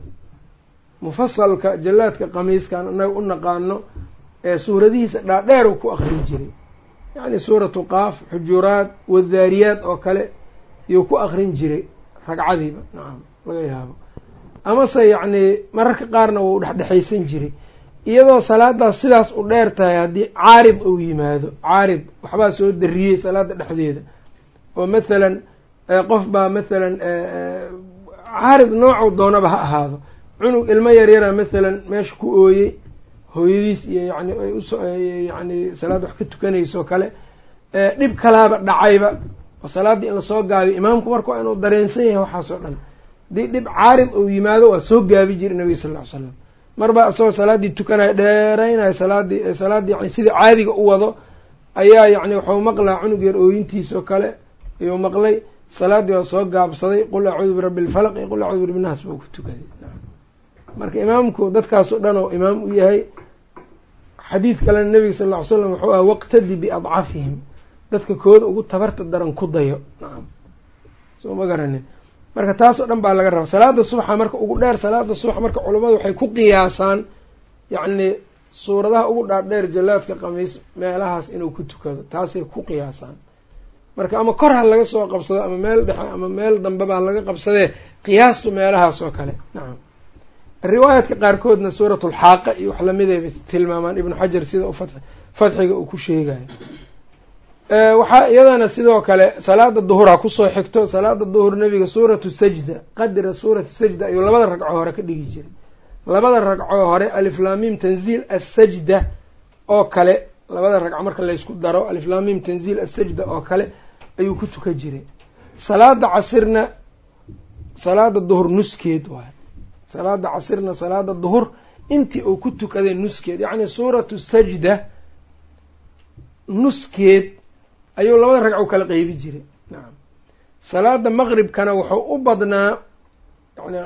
[SPEAKER 1] mufasalka jallaadka qamiiskan annaga u naqaano ee suuradihiisa dhaadheeru ku akrin jiray. Yacni suuratu qaaf xujuraad wadaariyaad oo kale iyuu ku akrin jiray ragcadiiba. Nacam laga yaabo. Amase yacni mararka qaarna wuu dhexdhexaysan jiray. Iyadoo salaadaas sidaas u dheer tahay haddii caarid uu yimaado caarid waxbaa soo dariyey salaada dhexdeeda. Oo mathalan qof baa mathalan caarid noocuu doonaba ha ahaado. Cunug ilmo yaryara mathalan meesha ku ooyey hooyadiis iyo yani ay uso yani salaad wax ka tukanaysoo kale dhib kalaaba dhacayba oo salaaddii in la soo gaabiyo imaamku marka inuu dareensan yahay waxaasoo dhan. Haddii dhib caarid uu yimaado waa soo gaabi jiray nabiga sal ly slam marba isagoo salaaddii tukanayo dheeraynayo salaadii salaaddii yani sidii caadiga u wado ayaa yacni waxuu maqlaa cunug yar ooyintiisoo kale ayuu maqlay. Salaaddii waa soo gaabsaday. Qul acuudu birabbi lfalaq iyo qul acuudu birabbi naas buu ku tukaday. Marka imaamku dadkaasoo dhan oo imaam u yahay xadiid kalena nebiga sal ly slam wuxuu aha waqtadi biadcafihim dadka kooda ugu tabarta daran ku dayo. Nacam soo ma garanin marka taasoo dhan baa laga rabaa. Salaada subaxa marka ugu dheer salaada subax marka culammadu waxay ku qiyaasaan yacni suuradaha ugu dhaadheer jallaadka qamiis meelahaas inuu ku tukado. Taasay ku qiyaasaan. Marka ama kor ha laga soo qabsado ama meel dhexe ama meel dambe baa laga qabsadee qiyaastu meelahaas oo kale. Nacam riwaayaadka qaarkoodna suuratulxaaqa iyo wax lamiday tilmaamaan ibnu xajar sida u fatxiga uu ku sheegayo waxaa iyadana sidoo kale salaada duhur ha ku soo xigto. Salaada duhur nebiga suuratu sajda qadra suurati sajda ayuu labada ragco hore ka dhigi jiray. Labada ragco hore aliflaamim tanziil assajda oo kale labada ragco marka laysku daro aliflaamim tanziil assajda oo kale ayuu ku tukan jiray. Salaada casirna salaada duhur nuskeed waayo salaada casirna salaada duhur intii uu ku tukaday nuskeed. Yacni suuratu sajda nuskeed ayuu labada ragco kala qeybi jiray nacam salaada maqribkana wuxuu u badnaa yani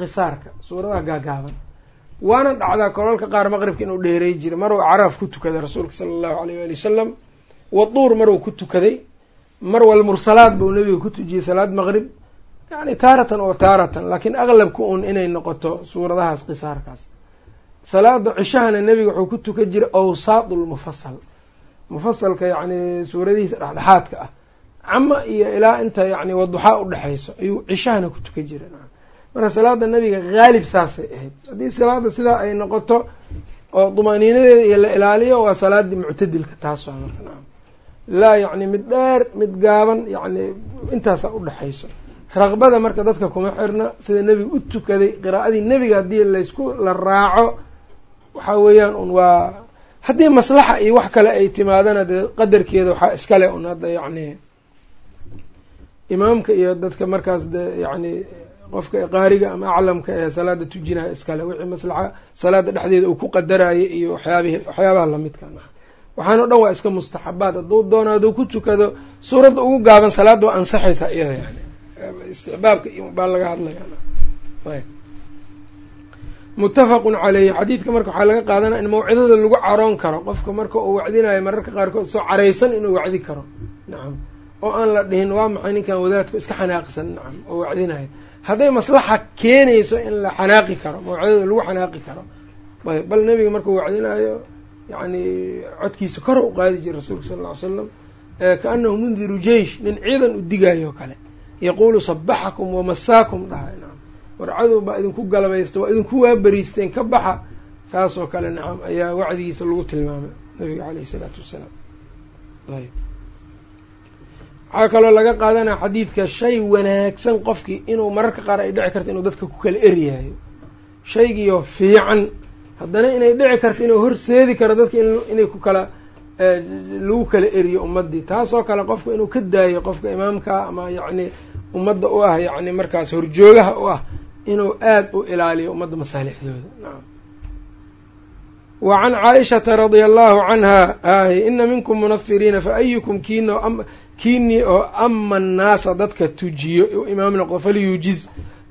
[SPEAKER 1] qisaarka suuradaha gaagaaban. Waana dhacdaa kolalka qaar maqribka inuu dheerey jiray maruu acraaf ku tukaday rasuulka sala allahu aleyh waali wasalam waduur maruu ku tukaday. Mar walmursalaad buu nebiga ku tujiyey salaad maqrib. Yani taaratan oo taaratan laakiin aqlabka uun inay noqoto suuradahaas qisaarkaas salaada cishahana nebiga wuxuu ku tukan jiray awsaat lmufasal mufasalka yacni suuradihiisa dhexdhexaadka ah. Cama iyo ilaa inta yani waduxaa udhexayso ayuu cishahana ku tukan jiray. Marka salaada nabiga haalib saasay ahayd. Haddii salaada sidaa ay noqoto oo dumaaniinadeeda iyo la ilaaliyo waa salaadii muctadilka taas waa marka naam. Laa yacni mid dheer mid gaaban yacni intaasaa udhexayso raqbada marka dadka kuma xirna sida nebiga u tukaday qiraa'adii nebiga haddii laysku la raaco waxaa weeyaan un waa haddii maslaxa iyo wax kale ay timaadana dee qadarkeeda waxaa iskale un hadda yacni imaamka iyo dadka markaas de yacni qofka qaariga ama aclamka ee salaada tujinaya iskale. Wixii maslaxa salaada dhexdeeda uu ku qadaraayo iyo waxyaabihi waxyaabaha lamidka waxaan o dhan waa iska mustaxabaad. Hadduu doono hadduu ku tukado suuradda ugu gaaban salaadda waa ansaxaysaa iyada yani istixbaabka baa laga hadlaya muttafaqun caleyhi xadiidka marka waxaa laga qaadanaya in mawcidada lagu caroon karo. Qofka marka uu wacdinayo mararka qaarkood soo caraysan inuu wacdi karo. Nacam oo aan la dhihin waa maxay ninkan wadaadku iska xanaaqsan? Nacam oo wacdinayo hadday maslaxa keenayso in la xanaaqi karo mawcidada lagu xanaaqi karo. Ayb bal nebiga markuu wacdinayo yacni codkiisa kor u qaadi jiray rasuulka sala alla ly slam kaanahu mundiru jeish nin ciidan u digayo kale. Yaquulu sabaxakum wamasaakum dhahay. Nacam war cadow baa idinku galabaysta waa idinku waaberiisteen ka baxa. Saasoo kale nacam ayaa wacdigiisa lagu tilmaamay nabiga caleyhi isalaatu wassalaam ayb. Waxaa kaloo laga qaadanaya xadiidka shay wanaagsan qofkii inuu mararka qaar ay dhici karto inuu dadka ku kala eryayo shaygiioo fiican. Haddana inay dhici karto inuu horseedi karo dadka inay ku kala lagu kala eriyo ummaddii. Taasoo kale qofka inuu ka daayo qofka imaamka ama yacni ummadda u ah yacni markaas horjoogaha u ah inuu aada u ilaaliyo ummadda masaalixdooda. Nacam wa can caaishata radia allahu canha ahy ina minkum munafiriina fa ayukum kiina kiinii oo ama annaasa dadka tujiyo u imaam noqdo falyuujiz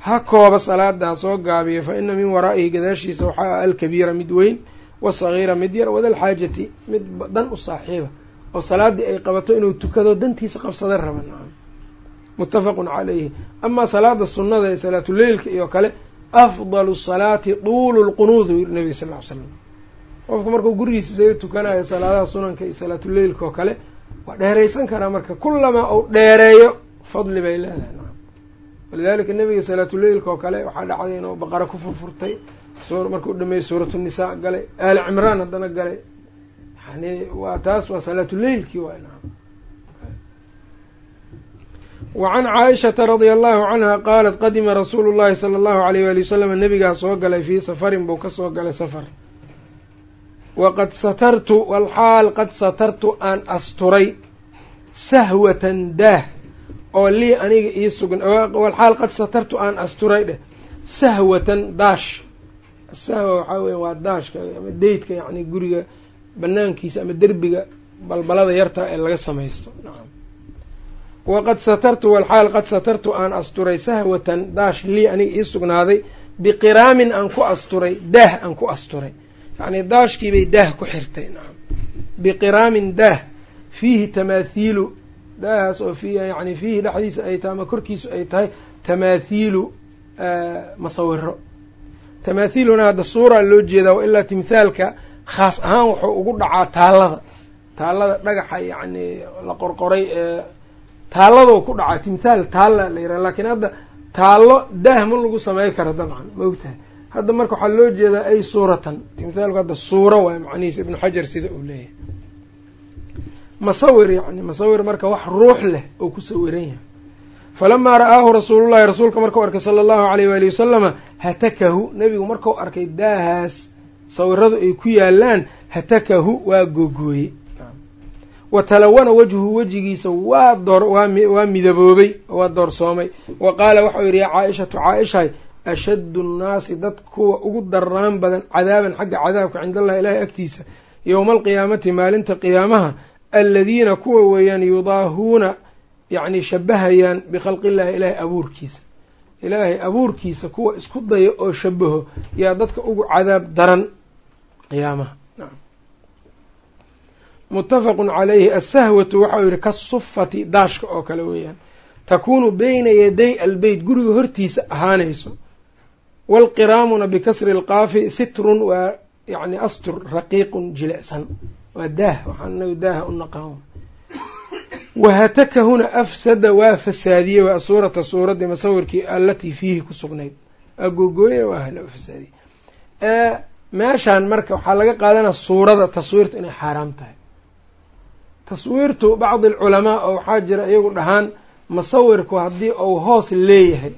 [SPEAKER 1] ha kooba salaadaa soo gaabiyo fa ina min waraa'ihi gadaashiisa waxaa alkabiira mid weyn wasagiira mid yar wadalxaajati mid dan u saaxiiba oo salaaddii ay qabato inuu tukado dantiisa qabsada raba nacam muttafaqun calayhi. Amaa salaada sunnada ee salaatuleylka iyo kale afdalu salaati duulu lqunuud u yiri nabiga sal ly slam qofku markuu gurigiisa isaga tukanayo salaadaha sunanka iyo salaatuleylka oo kale waa dheeraysan karaa marka kulamaa uu dheereeyo fadli bay leedahay. Nacam walidaalika nabiga salaatuleylka oo kale waxaa dhacday inuu baqara ku furfurtay markuu dhameeyey suuratu nisaa galay aali cimraan haddana galay. Yani waa taas waa salaatuleylkii waay nacam wa can caaishata radia allahu canha qaalat qadima rasuulu llahi sala allahu alayh waali wasalam nabigaa soo galay fii safarin buu ka soo galay safar waqad satartu walxaal qad satartu aan asturay sahwatan daah oo lii aniga ii sugan walxaal qad satartu aan asturay dheh sahwatan daash sahwa waxaa weya waa daashka ama deydka yacni guriga banaankiisa ama derbiga balbalada yartaa ee laga samaysto nacam waqad satartu walxaal qad satartu aan asturay sahwatan daash lii aniga ii sugnaaday biqiraamin aan ku asturay daah aan ku asturay yacni daashkiibay daah ku xirtay nacam biqiraamin daah fiihi tamaathiilu daahaas oo fi yani fiihi dhexdiisa ay tahay ama korkiisu ay tahay tamaathiilu masawiro tamaathiiluna hadda suuraa loo jeedaa wa ilaa timthaalka khaas ahaan wuxuu ugu dhacaa taallada taallada dhagaxa yacni la qorqoray ee taalladoo ku dhacaa timthaal taalla la yiraha lakiin hadda taallo daah ma lagu samey karo dabcan ma ogtahay hadda marka waxaa loo jeedaa ay suuratan. Timthaalku hadda suuro waay macnihiisa ibnu xajar sida uu leeyahay. Masawir yani masawir marka wax ruux leh oo ku sawiran yahay. Falamaa ra'aahu rasuulullahi rasuulka markau arkay sala allahu alayh waali wasalama hatakahu nebigu markau arkay daahaas sawiradu ay ku yaalaan hatakahu waa googooye wa talawana wajhu wejigiisa waa door waa midaboobay waa doorsoomay wa qaala waxau yidhi yaa caaishatu caaishahay ashaddu nnaasi dad kuwa ugu daraan badan cadaaban xagga cadaabka cind allahi ilaahi agtiisa yowma alqiyaamati maalinta qiyaamaha aladiina kuwa weeyaan yudaahuuna yacni shabahayaan bikhalqi illahi ilaahay abuurkiisa. Ilaahay abuurkiisa kuwa isku daya oo shabaho yaa dadka ugu cadaab daran qiyaamaha muttafaqun calayhi asahwatu waxau yihi kasufati daashka oo kale weeyaan. Takuunu beyna yaday albeyt guriga hortiisa ahaanayso. Waalqiraamuna bikasri alqaafi sitrun waa yacni astur raqiiqun jilicsan. Waa daah waxaan inagu daaha u naqaan. Wahataka huna afsada waa fasaadiyey waa suurata suuraddii masawirkii allatii fiihi ku sugnayd. Waa googooye waa hala fasaadiyey meeshaan marka waxaa laga qaadanaa suurada taswiirtu inay xaaraam tahay taswiirtu bacdi alculamaa oo waxaa jira iyagu dhahaan masawirku haddii uu hoos leeyahay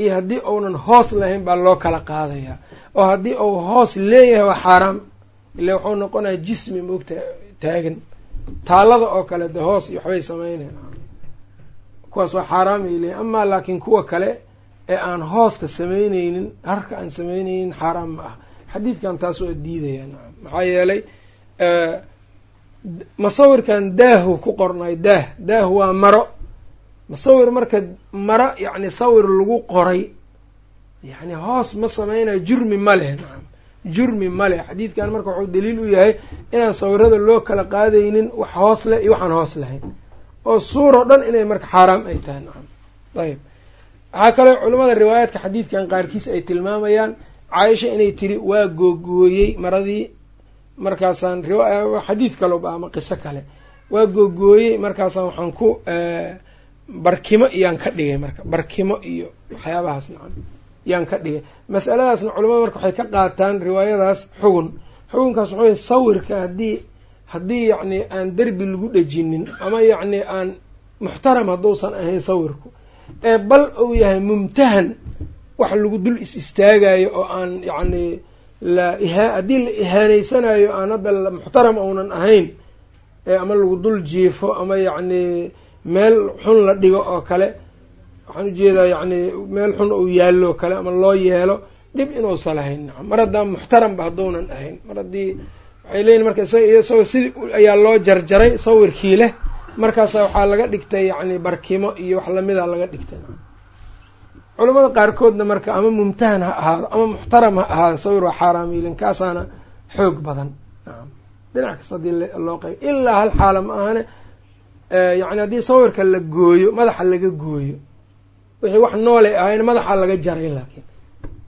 [SPEAKER 1] iyo haddii uunan hoos lahayn baa loo kala qaadayaa oo haddii uu hoos leeyahay waa xaaraam. Ila wuxuu noqonaya jismi moogta taagan. Taalada oo kale de hoos iyo waxbay sameyneen kuwaas waa xaaraam ay leeyiin amaa laakiin kuwa kale ee aan hooska sameyneynin harka aan sameyneynin xaaraam ma ah xadiidkan taas waa diidaya nacam maxaa yeelay masawirkan daahu ku qornay daah daah waa maro. Masawir marka maro yacni sawir lagu qoray yacni hoos ma sameynayo jurmi ma leh nacam. Jurmi ma leh. Xadiidkan marka wuxuu daliil u yahay inaan sawirada loo kala qaadaynin wax hoos leh iyo waxaan hoos lahayn. Oo suuroo dhan inay marka xaaraam ay tahay nacam. Ayb waxaa kaloo culimmada riwaayaadka xadiidkan qaarkiis ay tilmaamayaan caaisha inay tiri waa googooyey maradii markaasaan xadiid kaleba ama qiso kale. Waa googooyey markaasaan waxaan ku barkimo iyaan ka dhigay marka barkimo iyo waxyaabahaas nacam yaan ka dhigay. Masaladaasna culamada marka waxay ka qaataan riwaayadaas xugun. Xugunkaas waxawey sawirka haddii haddii yacni aan derbi lagu dhejinin ama yacni aan muxtaram hadduusan ahayn sawirku ee bal uu yahay mumtahan wax lagu dul is istaagayo oo aan yacni haddii la ihaaneysanayo aan hadda muxtaram uunan ahayn ama lagu dul jiifo ama yacni meel xun la dhigo oo kale waxaan u jeedaa yacni meel xun uu yaallo kale ama loo yeelo dhib inuusan lahayn. Nacam mar haddaan muxtaramba hadduunan ahayn. Mar haddii waxay leeyihiin marka isaga isagoo sidii ayaa loo jarjaray sawirkii leh markaasa waxaa laga dhigtay yacni barkimo iyo wax lamida laga dhigtay culamada qaarkoodna marka ama mumtahan ha ahaado ama muxtaram ha ahaado sawir waa xaaraamiilin kaasaana xoog badan. Dhinac kasta haddii loo qayb ilaa hal xaala ma ahane yacni haddii sawirka la gooyo madaxa laga gooyo wixii wax noolay ahayn madaxa laga jaray laakiin.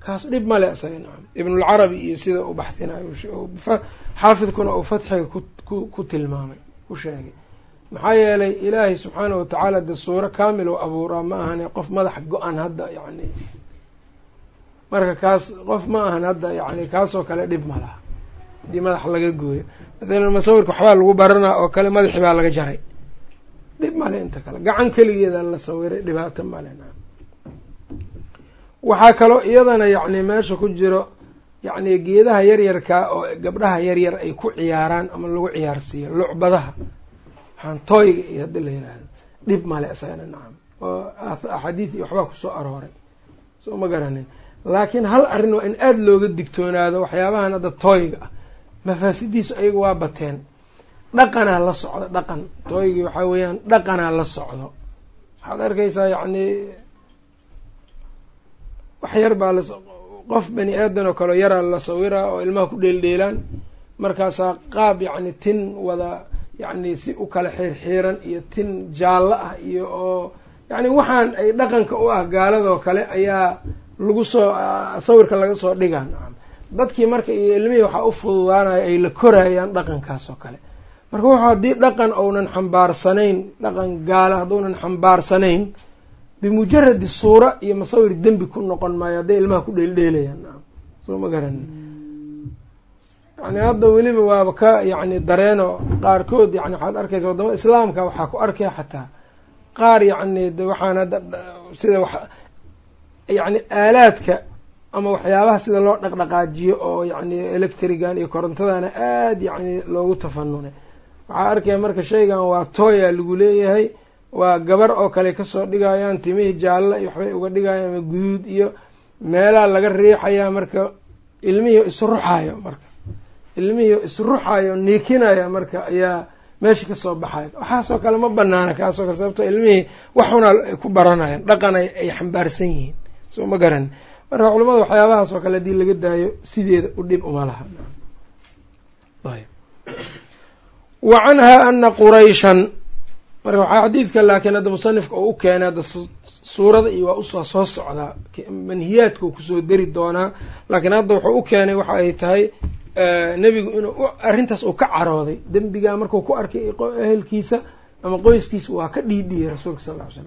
[SPEAKER 1] Kaas dhib male isaga nacam ibnulcarabi iyo sida uu baxsinayo xaafidkuna uu fatxiga ku tilmaamay ku sheegay maxaa yeelay ilaahay subxaana watacaala de suuro kaamil u abuuraa ma ahane qof madax go-an hadda yacni. Marka kaas qof ma ahan hadda yani kaasoo kale dhib ma laha. Haddii madax laga gooyo. Mathalan masawirka waxbaa lagu baranaa oo kale madaxi baa laga jaray. Dhib male inta kale. Gacan keligeeda la sawiray dhibaato male waxaa kaloo iyadana yacni meesha ku jiro yacni geedaha yaryarkaa oo gabdhaha yaryar ay ku ciyaaraan ama lagu ciyaarsiiyo lucbadaha waxaan tooyga iyo haddii la yihahdo dhib male isagana nacam. Oo axaadiid iyo waxbaa ku soo arooray. Soo ma garanin. Laakiin hal arrin waa in aada looga digtoonaado waxyaabahan hadda tooyga ah. Mafaasidiisu ayaga waa bateen. Dhaqanaa la socdo dhaqan. Tooygii waxaa weeyaan dhaqanaa la socdo. Waxaad arkaysaa yacni wax yar baa la qof bani aadan oo kaleo yaraa la sawiraa oo ilmaha ku dheeldheelaan. Markaasaa qaab yacni tin wada yacni si u kala xiirxiiran iyo tin jaallo ah iyo oo yacni waxaan ay dhaqanka u ah gaaladoo kale ayaa lagu soo sawirka laga soo dhigaa nacam dadkii marka iyo ilmihii waxaa u fududaanaya ay la korayaan dhaqankaas oo kale. Marka wuxuu haddii dhaqan ounan xambaarsanayn dhaqan gaala hadduunan xambaarsanayn bimujaradi suura iyo masawir dembi ku noqon maayo hadday ilmaha ku dheeldheelayaan. Nacam soo ma garanin yani hadda weliba waaba ka yacni dareeno qaarkood yani waxaad arkaysa waddamada islaamka waxaa ku arkaya xataa qaar yacni waxaan hadda sida wax yacni aalaadka ama waxyaabaha sida loo dhaqdhaqaajiyo oo yacni electrigan iyo korontadana aada yacni loogu tafanunay waxaa arkaya marka shaygan waa tooya lagu leeyahay waa gabar oo kale ka soo dhigayaan timihii jaalla iyo waxbay uga dhigayaan ama guduud iyo meelaha laga riixayaa marka ilmihii isruxayo marka ilmihii isruxayo niikinaya marka ayaa meesha ka soo baxaya waxaasoo kale ma banaana kaasoo kale sababto ilmihii waxunaa ay ku baranayaan dhaqan ay xambaarsan yihiin. Soo ma garan. Marka culamada waxyaabahaas oo kale haddii laga daayo sideeda u dhib uma laha. Wa canhaa ana qurayshan marka waxaa xadiidka laakiin hadda musanifka oo u keenay hadda suurada iyo waa u soo soo socdaa manhiyaadka ku soo dari doonaa laakiin hadda wuxuu u keenay waxa ay tahay nebigu inuu arrintaas uu ka carooday dembigaa markuu ku arkay ehelkiisa ama qoyskiisa waa ka dhiidhiyay rasuulka sal ly slam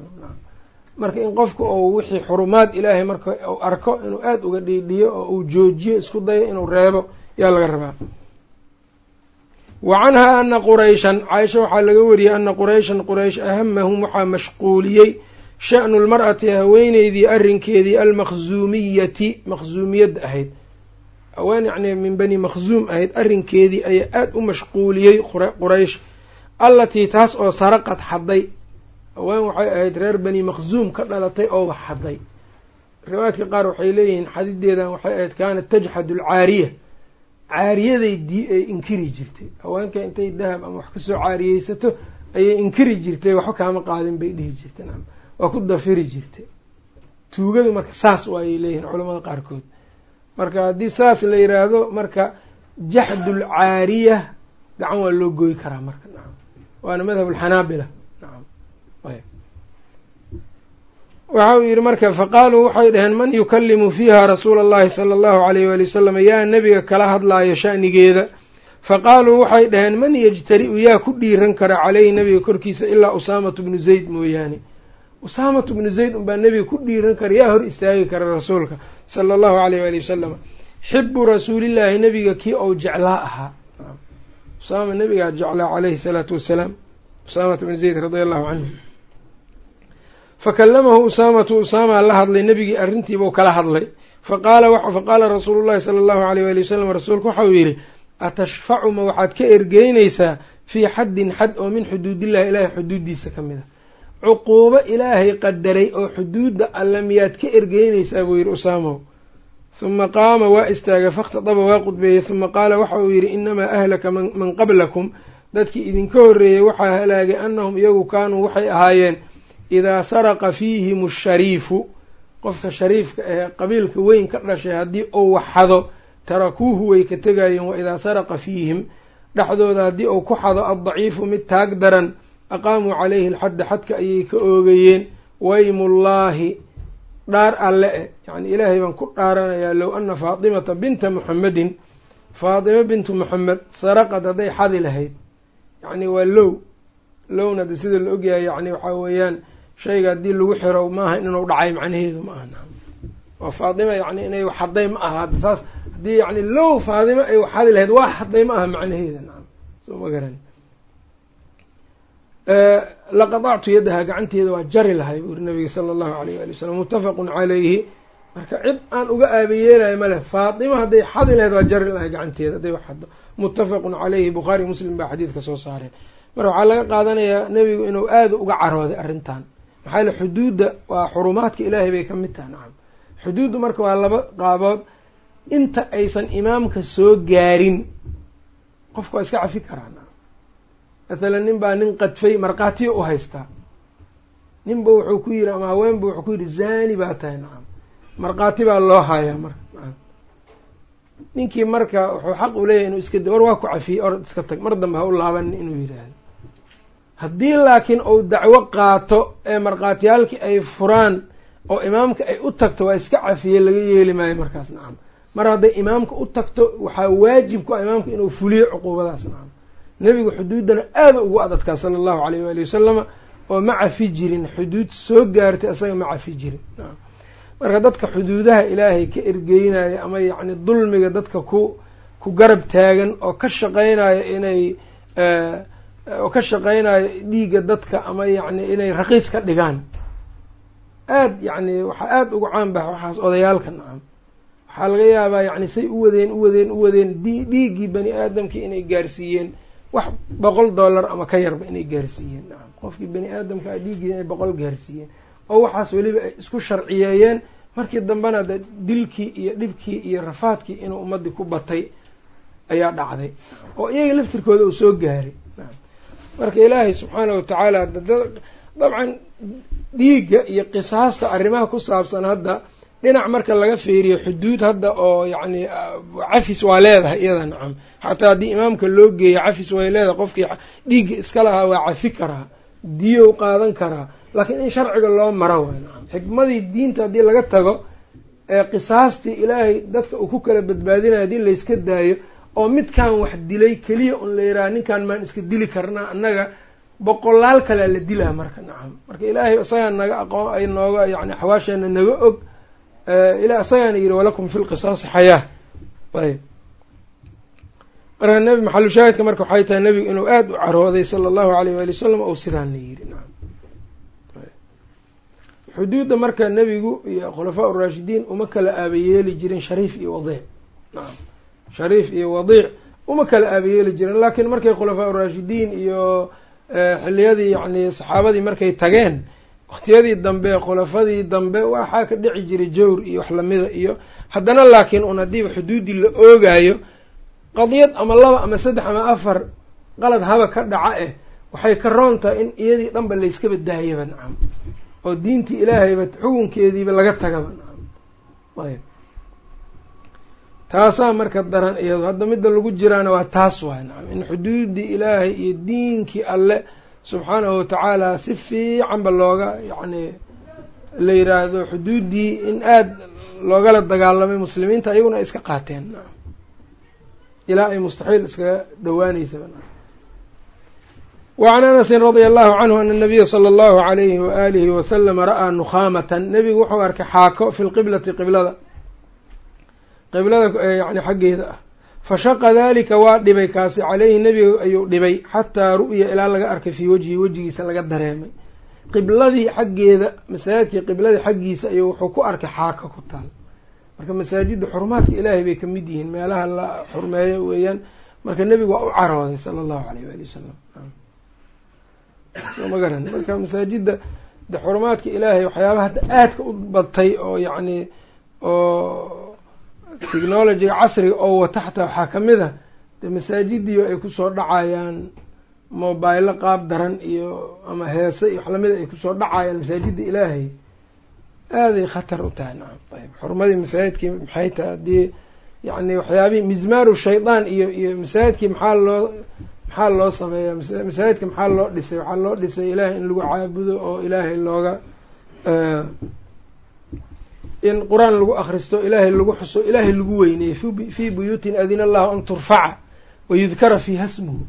[SPEAKER 1] marka in qofka uu wixii xurumaad ilaahay marka uu arko inuu aada uga dhiidhiyo oo uu joojiyo isku dayo inuu reebo yaa laga rabaa. Wa canhaa ana qurayshan caaisha waxaa laga wariyey ana qurayshan quraysh ahamahum waxaa mashquuliyey sha'nu lmar'ati haweeneydii arrinkeedii almakhzuumiyati makhzuumiyadda ahayd haween yacni min bani makhzuum ahayd arrinkeedii ayaa aada u mashquuliyey quraysh allatii taas oo saraqad xadday. Haween waxay ahayd reer bani makhzuum ka dhalatay oo wax xadday. Riwaayadka qaar waxay leeyihiin xadideedan waxay ahayd kaanat tajxadu alcaariya caariyaday dii ay inkiri jirtay. Haweenka intay dahab ama wax ka soo caariyeysato ayay inkiri jirtay waxba kaama qaadin bay dhihi jirtay waa ku dafiri jirtay. Tuugadu marka saas waayay leeyihiin culamada qaarkood marka haddii saas la yiraahdo marka jaxdul caariya gacan waa loo goyi karaa marka. Nacam waana madhab alxanaabila nacam waxa uu yihi marka faqaaluu waxay dhaheen man yukalimu fiiha rasuula allahi sala allahu alayh waali wasalam yaa nebiga kala hadlaayo sha'nigeeda. Faqaaluu waxay dhaheen man yajtari-u yaa ku dhiiran kara caleyhi nebiga korkiisa ilaa usaamatu bnu zayd mooyaane. Usaamatu bnu zayd unbaa nebiga ku dhiiran kara yaa hor istaagi kara rasuulka sala allahu alayh waali wasalam xibu rasuulillaahi nebiga kii ou jeclaa ahaa. Usaama nebigaa jeclaa caleyhi salaatu wasalaam usaamata bnu zayd radia allahu canhu fakallamahu usaamatu usaamaa la hadlay nebigii arrintiibuu kala hadlay. Faqaala rasuulu llahi sala allahu alayh waali wasalam rasuulku waxau yidhi atashfacu ma waxaad ka ergeynaysaa fii xaddin xad oo min xuduudillahi ilaahay xuduuddiisa ka mid a cuquubo ilaahay qadaray oo xuduudda alle miyaad ka ergeynaysaa buu yidhi usaamow huma qaama waa istaagay fakhtadaba waa qudbeeyey. Huma qaala waxa uu yidhi inamaa ahlaka man qablakum. Dadkii idinka horreeyey waxaa halaagay annahum iyagu kaanuu waxay ahaayeen idaa saraqa fiihim ashariifu qofka shariifka ee qabiilka weyn ka dhashay haddii uu waxxado tarakuuhu way ka tegayeen wa idaa saraqa fiihim. Dhexdooda haddii uu ku xado addaciifu mid taag daran aqaamuu caleyhi alxadda xadka ayay ka oogayeen waymullaahi dhaar alle e yacni ilaahay baan ku dhaaranayaa low ana faatimata binta muxamedin faatimo bintu muxamed saraqad hadday xadi lahayd. Yacni waa low lowna de sida la ogyahay yacni waxaa weeyaan shayga haddii lagu xiro maaha inuu dhacay macnaheedu ma aha. Oo faatima yani inay xaday ma aha. Saas haddii yani low faatimo ay waxadi lahayd waa xaday ma aha macnaheeda nacam soo ma garan laqadactu yadaha gacanteeda waa jari lahay buu uri nabiga sala allahu alayh ali wasalam muttafaqun calayhi marka cid aan uga aabayeelayo male faatima hadday xadi lahayd waa jari lahay gacanteeda hadday wax xado muttafaqun caleyhi bukhaari muslim baa xadiidka soo saareen marka waxaa laga qaadanayaa nebigu inuu aada uga carooday arrintan. Maxaa yale xuduudda waa xurumaadka ilaahay bay ka mid tahay nacam xuduuddu marka waa laba qaabood. Inta aysan imaamka soo gaarin qofka waa iska cafi karaa mathalan nin baa nin qadfay markhaatiyo u haystaa ninba wuxuu ku yidhi ama haweenba wuxuu ku yidhi zani baa tahay nacam. Markhaati baa loo hayaa marka ninkii marka wuxuu xaq u leeyahy inuu iska war waa ku cafiyey or iska tag. Mar dambe ha u laabanin inuu yidhaahdo. Haddii laakiin uu dacwo qaato ee markhaatiyaalkii ay furaan oo imaamka ay u tagto waa iska cafiye laga yeeli maayo markaas nacam. Mar hadday imaamka u tagto waxaa waajib ku ah imaamka inuu fuliyo cuquubadaas nacam nebigu xuduuddana aada ugu adadkaa sala allahu alayh waali wasalama oo ma cafi jirin xuduud soo gaartay isaga ma cafi jirin marka dadka xuduudaha ilaahay ka ergeynaya ama yacni dulmiga dadka ku ku garab taagan oo ka shaqeynayo inay oo ka shaqeynayo dhiigga dadka ama yacni inay raqiis ka dhigaan. Aada yacni waxaa aada ugu caan baxa waxaas odayaalka nacam waxaa laga yaabaa yacni say u wadeen u wadeen u wadeen d dhiiggii bani aadamkii inay gaarsiiyeen wax boqol dollar ama ka yarba inay gaarsiiyeen. Qofkii bani aadamka a dhiiggii inay boqol gaarsiiyeen. Oo waxaas weliba ay isku sharciyeeyeen. Markii dambena de dilkii iyo dhibkii iyo rafaadkii inuu ummaddii ku batay ayaa dhacday. Oo iyaga laftirkooda uu soo gaaray. Marka ilaahay subxaana watacaala dabcan dhiigga iyo qisaasta arrimaha ku saabsan hadda dhinac marka laga feeriyo xuduud hadda oo yacni cafis waa leedahay iyada nacam. Xataa haddii imaamka loo geeyo cafis way leedahay qofkii dhiigga iska lahaa waa cafi karaa diyow qaadan karaa. Laakiin in sharciga loo maro way nacam. Xikmadii diinta haddii laga tago ee qisaastii ilaahay dadka uu ku kala badbaadinayo haddii layska daayo oo midkaan wax dilay keliya un la yidhaha ninkaan maan iska dili karnaa annaga boqolaal kalea la dilaa marka nacam. Marka ilaahay isagaa naga aqoon ay nooga yani axwaasheena naga og ila isagaana yidhi walakum fi lqisaasi xayaa ayb. Marka nabi maxalu shaahidka marka waxay tahay nebigu inuu aada u carooday sala allahu alayh waali wasalam ou sidaana yidhi. Xuduudda marka nebigu iyo khulafaa uraashidiin uma kala aabayeeli jirin shariif iyo wadiic nacam shariif iyo wadiic uma kala aabayeeli jirin laakiin markay khulafaa uraashidiin iyo xiliyadii yacni saxaabadii markay tageen waqtiyadii dambe khulafadii dambe waxaa ka dhici jiray jawr iyo wax lamida iyo haddana laakiin un haddiiba xuduuddii la oogaayo qadiyad ama laba ama saddex ama afar qalad haba ka dhaca eh waxay ka roontahay in iyadii dhanba layskaba daayaba nacam oo diintii ilaahayba xukunkeediiba laga tagaba nacam ayb taasaa marka daran iyado hadda midda lagu jiraana waa taas waay nacam in xuduuddii ilaahay iyo diinkii alle subxaanahu watacaala si fiicanba looga yacni la yiraahdo xuduuddii in aada loogala dagaalamay muslimiinta iyaguna iska qaateen. Ilaa ay mustaxiil iskaga dhowaanaysaba wacan anasin radia allahu canhu ana nabiya sala allahu alayhi waaalihi wasalama ra'aa nukhaamatan. Nebigu wuxuu arkay xaako fi lqiblati qiblada. Qiblada yani xaggeeda. ah fashaqa dalika waa dhibay kaasi caleyhi nebiga ayuu dhibay xataa ru'ya ilaa laga arkay fii wajhi wejigiisa laga dareemay. Qibladii xaggeeda masaajidkii qibladii xaggiisa ayuu wuxuu ku arkay xaako ku taal. Marka masaajidda xurumaadka ilaahay bay ka mid yihiin meelaha la xurmeeyo weeyaan. Marka nebigu waa u carooday sala allahu alayh waali wasalam soo ma garan. Marka masaajidda de xurumaadka ilaahay waxyaabaha hadda aadka u batay oo yacni oo technologiga casriga oo wata xataa waxaa ka mid a de masaajidiyo ay ku soo dhacayaan mobailo qaab daran iyo ama heese iyo wax lamida ay ku soo dhacayaan masaajidda ilaahay aaday khatar u tahay. Nacam ayb xurmadii masaajidkii maxay tahay? Haddii yacni waxyaabihii mizmaaru shaydaan iyo iyo masaajidkii maxaa loo maxaa loo sameeyaa? Masaajidka maxaa loo dhisay? Waxaa loo dhisay ilaahay in lagu caabudo oo ilaahay looga in qur'aan lagu akristo ilaahay lagu xuso ilaahay lagu weyneeyo fii buyuutin adina allahu an turfaca wayudkara fiiha smuhu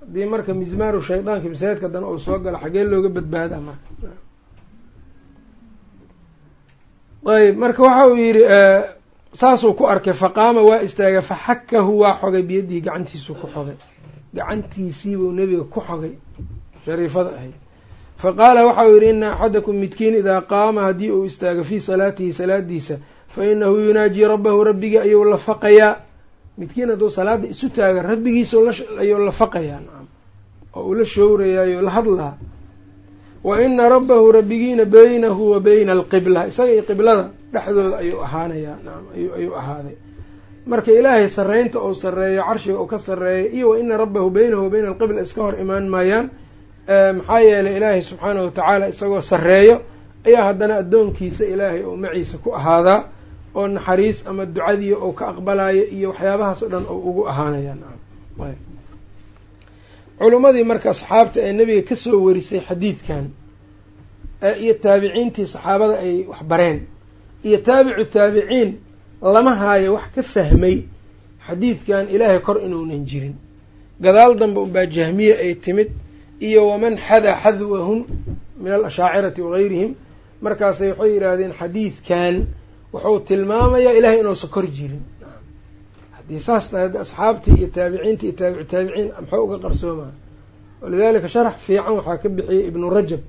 [SPEAKER 1] haddii marka mizmaaru shaydaanka masaajidka dana uu soo galo xagee looga badbaadaa marka. Ayb marka waxa uu yidhi saasuu ku arkay faqaama waa istaagay faxakahu waa xogay biyadihi gacantiisuu ku xogay. Gacantiisiibuu nebiga ku xogay shariifada ahayd faqaala waxa uu yidhi ina axadakum midkiin idaa qaama haddii uu istaago fii salaatihi salaadiisa fa inahu yunaajii rabbahu rabbigii ayuu la faqayaa. Midkiin hadduu salaada isu taaga rabbigiisa ayuu la faqayaa nacam oo uu la showrayaayo la hadlaa wa ina rabbahu rabbigiina beynahu wa beyna alqibla. Isaga iyo qiblada dhexdooda ayuu ahaanayaa nacam ayuu ahaaday. Marka ilaahay sarreynta uu sarreeyo carshiga uu ka sarreeyo iyo wa ina rabbahu beynahu wa beyna alqibla iska hor imaan maayaan maxaa yeelay ilaahay subxaanahu watacaala isagoo sarreeyo ayaa haddana addoonkiisa ilaahay oo maciisa ku ahaadaa oo naxariis ama ducadii ou ka aqbalayo iyo waxyaabahaas oo dhan oo ugu ahaanaya. Nacam culimmadii marka asxaabta ee nebiga ka soo warisay xadiidkan iyo taabiciintii saxaabada ay wax bareen iyo taabicu taabiciin lama haayo wax ka fahmay xadiidkan ilaahay kor inuunan jirin. Gadaal dambe unbaa jahmiye ay timid iyo waman xada xadwahum min alashaacirati wagayrihim markaasay waxay yidhaahdeen xadiidkan wuxuu tilmaamayaa ilahay inuusan kor jirin. Haddii saas tahay hadda asxaabtii iyo taabiciinta iyo taabicu taabiciin maxuu uga qarsoomaa? Walidalika sharax fiican waxaa ka bixiyey ibnu rajab.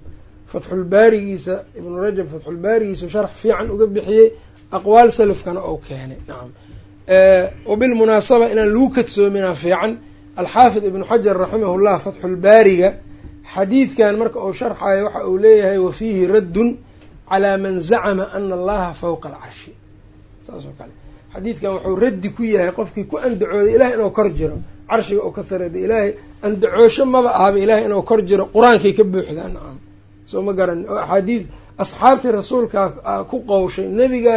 [SPEAKER 1] Fatxulbaarigiisa ibnu rajab fatxulbaarigiisu sharax fiican uga bixiyey aqwaal salafkana ou keenay. Nacam wabilmunaasaba inaan lagu kadsoominaa fiican alxaafid ibnu xajar raximahullah fatxulbaariga xadiidkan marka uu sharxayo waxa uu leeyahay wa fiihi raddun calaa man zacama ana allaha fawqa alcarshi saas oo kale. Xadiidkan wuxuu raddi ku yahay qofkii ku andacooday ilahay inuu kor jiro. Carshiga oo ka sareeda ilaahay andacoosho maba ahaba ilahay inuu kor jiro qur'aankay ka buuxdaa nacam. Soo ma garan oo axaadiid asxaabtii rasuulkaa ku qowshay nebiga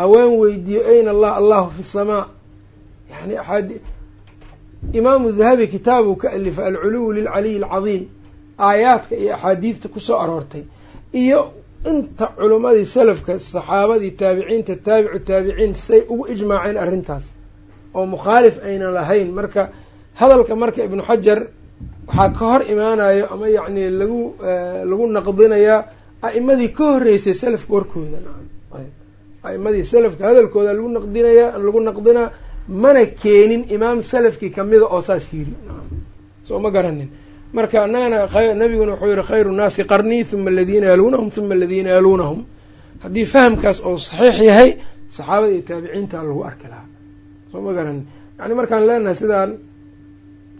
[SPEAKER 1] haween weydiiyo ayna allah allahu fi samaa. Yani imaamu dahabi kitaabuu ka alifay alculuwu lilcaliyi alcadiim aayaadka iyo axaadiidta ku soo aroortay. Iyo inta culimmadii salafka saxaabadii taabiciinta taabicu taabiciin say ugu ijmaaceen arrintaas. Oo mukhaalif aynan lahayn. Marka hadalka marka ibnu xajar waxaa ka hor imaanayo ama yacni lagu lagu naqdinayaa a'imadii ka horreysay salafka warkooda. A'imadii salafka hadalkooda lagu naqdinaya lagu naqdinaa mana keenin imaam salafkii kamida oo saas yiri soo ma garanin. Marka annagana nabiguna wuxuu yihi khayru nnaasi qarnii huma aladiina yaluunahum huma aladiina yaluunahum haddii fahamkaas oo saxiix yahay saxaabada iyo taabiciinta lagu arki lahaa. Soo ma garanin. Yani markaan leenahay sidaan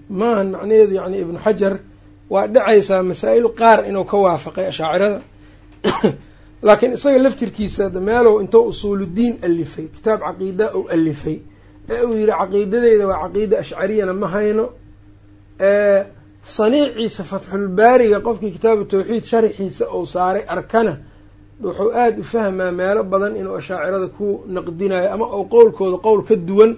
[SPEAKER 1] maahan macnaheedu yani ibnu xajar waa dhacaysaa masaa-il qaar inuu ka waafaqay ashaacirada. (coughs) Laakiin isaga laftirkiisa meelow intuu usuuludiin alifay kitaab caqiida ou alifay ee uu yihi caqiidadeyda waa caqiida ashcariyana ma hayno saniiciisa fatxulbaariga qofkii kitaabu tawxiid sharxiisa uu saaray arkana wuxuu aada u fahmaa meelo badan inuu ashaacirada ku naqdinayo ama ou qowlkooda qowl ka duwan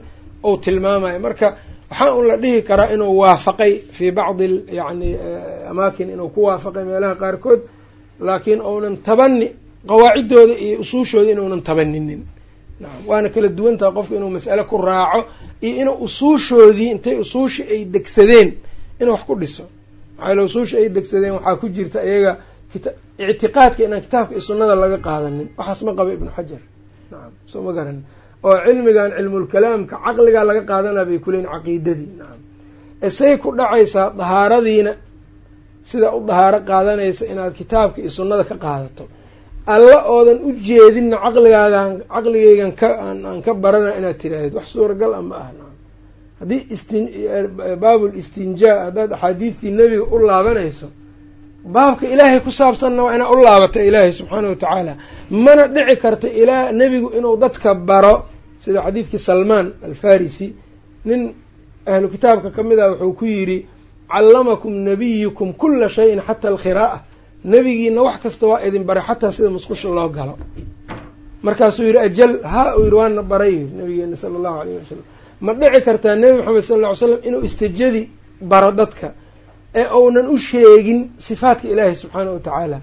[SPEAKER 1] ou tilmaamayo marka waxaa un la dhihi karaa inuu waafaqay fii bacdi yani amaakin inuu ku waafaqay meelaha qaarkood laakiin uunan tabani qawaaciddooda iyo usuushooda inuunan tabaninin waana kala duwantaha qofka inuu mas'ale ku raaco iyo inuu usuushoodii intay usuushii ay degsadeen inuu wax ku dhiso. Maxaa yale usuushi ay degsadeen waxaa ku jirta iyaga ictiqaadka inaan kitaabka iyo sunnada laga qaadanin. Waxaas ma qaba ibnu xajar. Nacam soo ma garanin oo cilmigan cilmulkalaamka caqligaa laga qaadanaa bay kuleyiin caqiidadii. Nacam esay ku dhacaysaa dahaaradiina sida u dahaaro qaadanaysa inaad kitaabka iyo sunnada ka qaadato alla oodan u jeedinna caqligaagan caqligeygan ka aan ka barana inaad tiraahdeed wax suuragal a ma aha nacam haddii istin baabul istinjaa haddaad axaadiistii nebiga u laabanayso baabka ilaahay ku saabsanna waa inaad u laabata ilaahay subxaana watacaala mana dhici karta ilaa nebigu inuu dadka baro sida xadiidkii salmaan alfarisi nin ahlu kitaabka ka mid ah wuxuu ku yidhi callamakum nabiyukum kula shayin xata alkhiraa'a nebigiina wax kasta waa idin baray xataa sida musqusha loo galo. Markaasuu yidhi ajal ha uu yidhi waana baray nabigeena sala allahu alayh wasalam ma dhici kartaa nebi maxamed sal lla ly slam inuu istajadi baro dadka ee uunan u sheegin sifaatka ilaahi subxaana wa tacaala.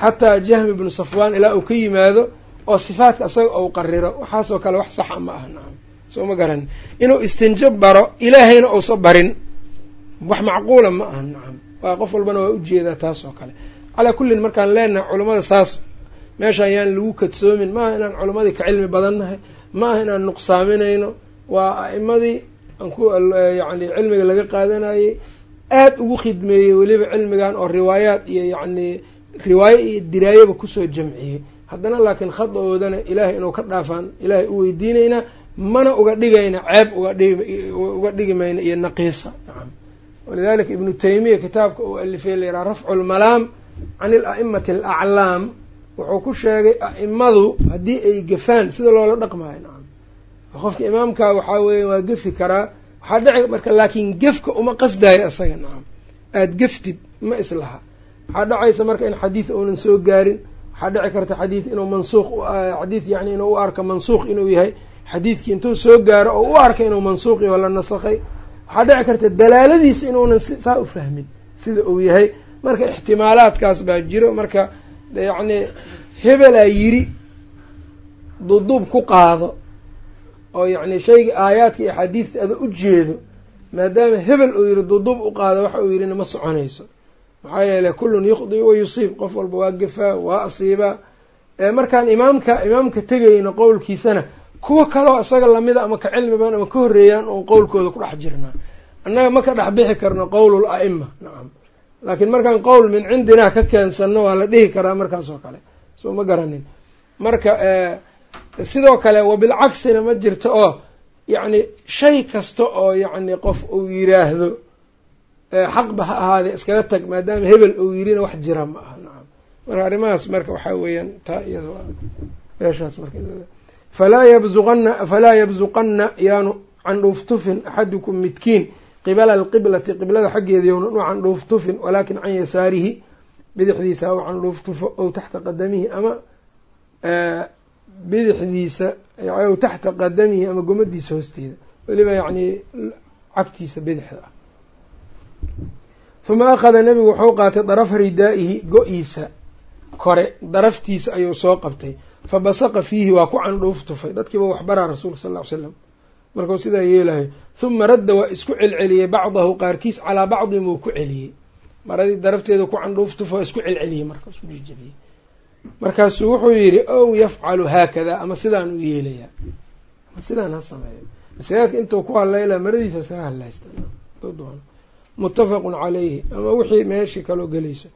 [SPEAKER 1] Xataa jahmi bnu safwaan ilaa uu ka yimaado oo sifaatka isaga ou qariro. Waxaasoo kale wax saxa ma aha nacam. Soo ma garan. Inuu istinjo baro ilaahayna uusa barin wax macquula ma aha nacam. Waa qof walbana waa u jeedaa taas oo kale calaa kullin markaan leenahay culummada saas meeshaan yaan lagu kadsoomin maaha inaan culimmadii ka cilmi badannahay maaha inaan nuqsaaminayno. Waa a'imadii yacni cilmiga laga qaadanayey aada ugu khidmeeyey weliba cilmigan oo riwaayaad iyo yacni riwaayo iyo diraayaba ku soo jamciyey. Haddana laakiin khada-oodana ilaahay inuu ka dhaafaan ilaahay u weydiinaynaa mana uga dhigayna ceeb uga dhigi mayna iyo naqiisa. Walidalika ibnu taymiya kitaabka uu alifay layidhaha rafcu lmalaam can ila'imati alaclaam wuxuu ku sheegay a'imadu haddii ay gafaan sida loola dhaqmaayo nacam qofka imaamka waxaa weeye waa gefi karaa waxaa dhici marka laakiin gefka uma qasdayo isaga nacam aada geftid ma islaha waxaa dhacaysa marka in xadiid uunan soo gaarin waxaa dhici karta xadiid inuu mansuuq xadiid yani inuu u arka mansuuq inuu yahay xadiidkii intuu soo gaaro oo u arka inuu mansuuq yaho la nasakhay waxaa dhici karta dalaaladiisa inuunan saa u fahmin sida uu yahay marka ixtimaalaadkaas baa jiro. Marka yacni hebelaa yiri duduub ku qaado oo yacni shayga aayaadka iyo axaadiista ada u jeedo maadaama hebel uu yihi duduub u qaado waxa uu yihina ma soconayso. Maxaa yeeley kullun yukhdi wa yusiib. Qof walba waa gafaa waa asiibaa. Markaan imaamka imaamka tegayno qowlkiisana kuwa kaloo isaga lamida ama ka cilmi badan ama ka horreeyaan oon qowlkooda ku dhex jirnaa. Annaga ma ka dhex bixi karno qowlul a'ima nacam laakiin markaan qowl min cindinaa ka keensanno waa la dhihi karaa markaas oo kale. Soo ma garanin. Marka sidoo kale wabilcagsina ma jirto oo yacni shay kasta oo yacni qof uu yiraahdo xaqba ha ahaadee iskaga tag maadaama hebel uu yirina wax jira ma aha. Nacam marka arrimahaas marka waxaa weeyaan taa iyado meeshaas marka falaa yabzuqana falaa yabzuqanna yaanu candhuuftufin axadukum midkiin qibala alqiblati qiblada xaggeeda yownan u candhuuftufin walaakin can yasaarihi bidixdiisa u candhuuftufo ow taxta qadamihi ama bidixdiisa ow taxta qadamihi ama gomadiisa hoosteeda. Weliba yacni cagtiisa bidixda. Ah huma akhada nebigu wuxuu qaatay darafa ridaa'ihi go-iisa kore daraftiisa ayuu soo qabtay. Fa basaqa fiihi waa ku candhuuf tufay. Dadkiiba waxbaraa rasuulka sal ll ly slam markuu sidaa yeelayo huma radda waa isku celceliyey bacdahu qaarkiis calaa bacdin wuu ku celiyey. Maradii darafteeda ku candhuuf tufa waa isku celceliyey marka isku jejebiyey markaasuu wuxuu yidhi ow yafcalu haakada ama sidaan u yeelayaa. Ama sidaan ha sameeyo. Masaajidka intuu ku hadlayla maradiisa iskaga hadlaysta. Muttafaqun calayhi. Ama wixii meeshii kaloo gelayso.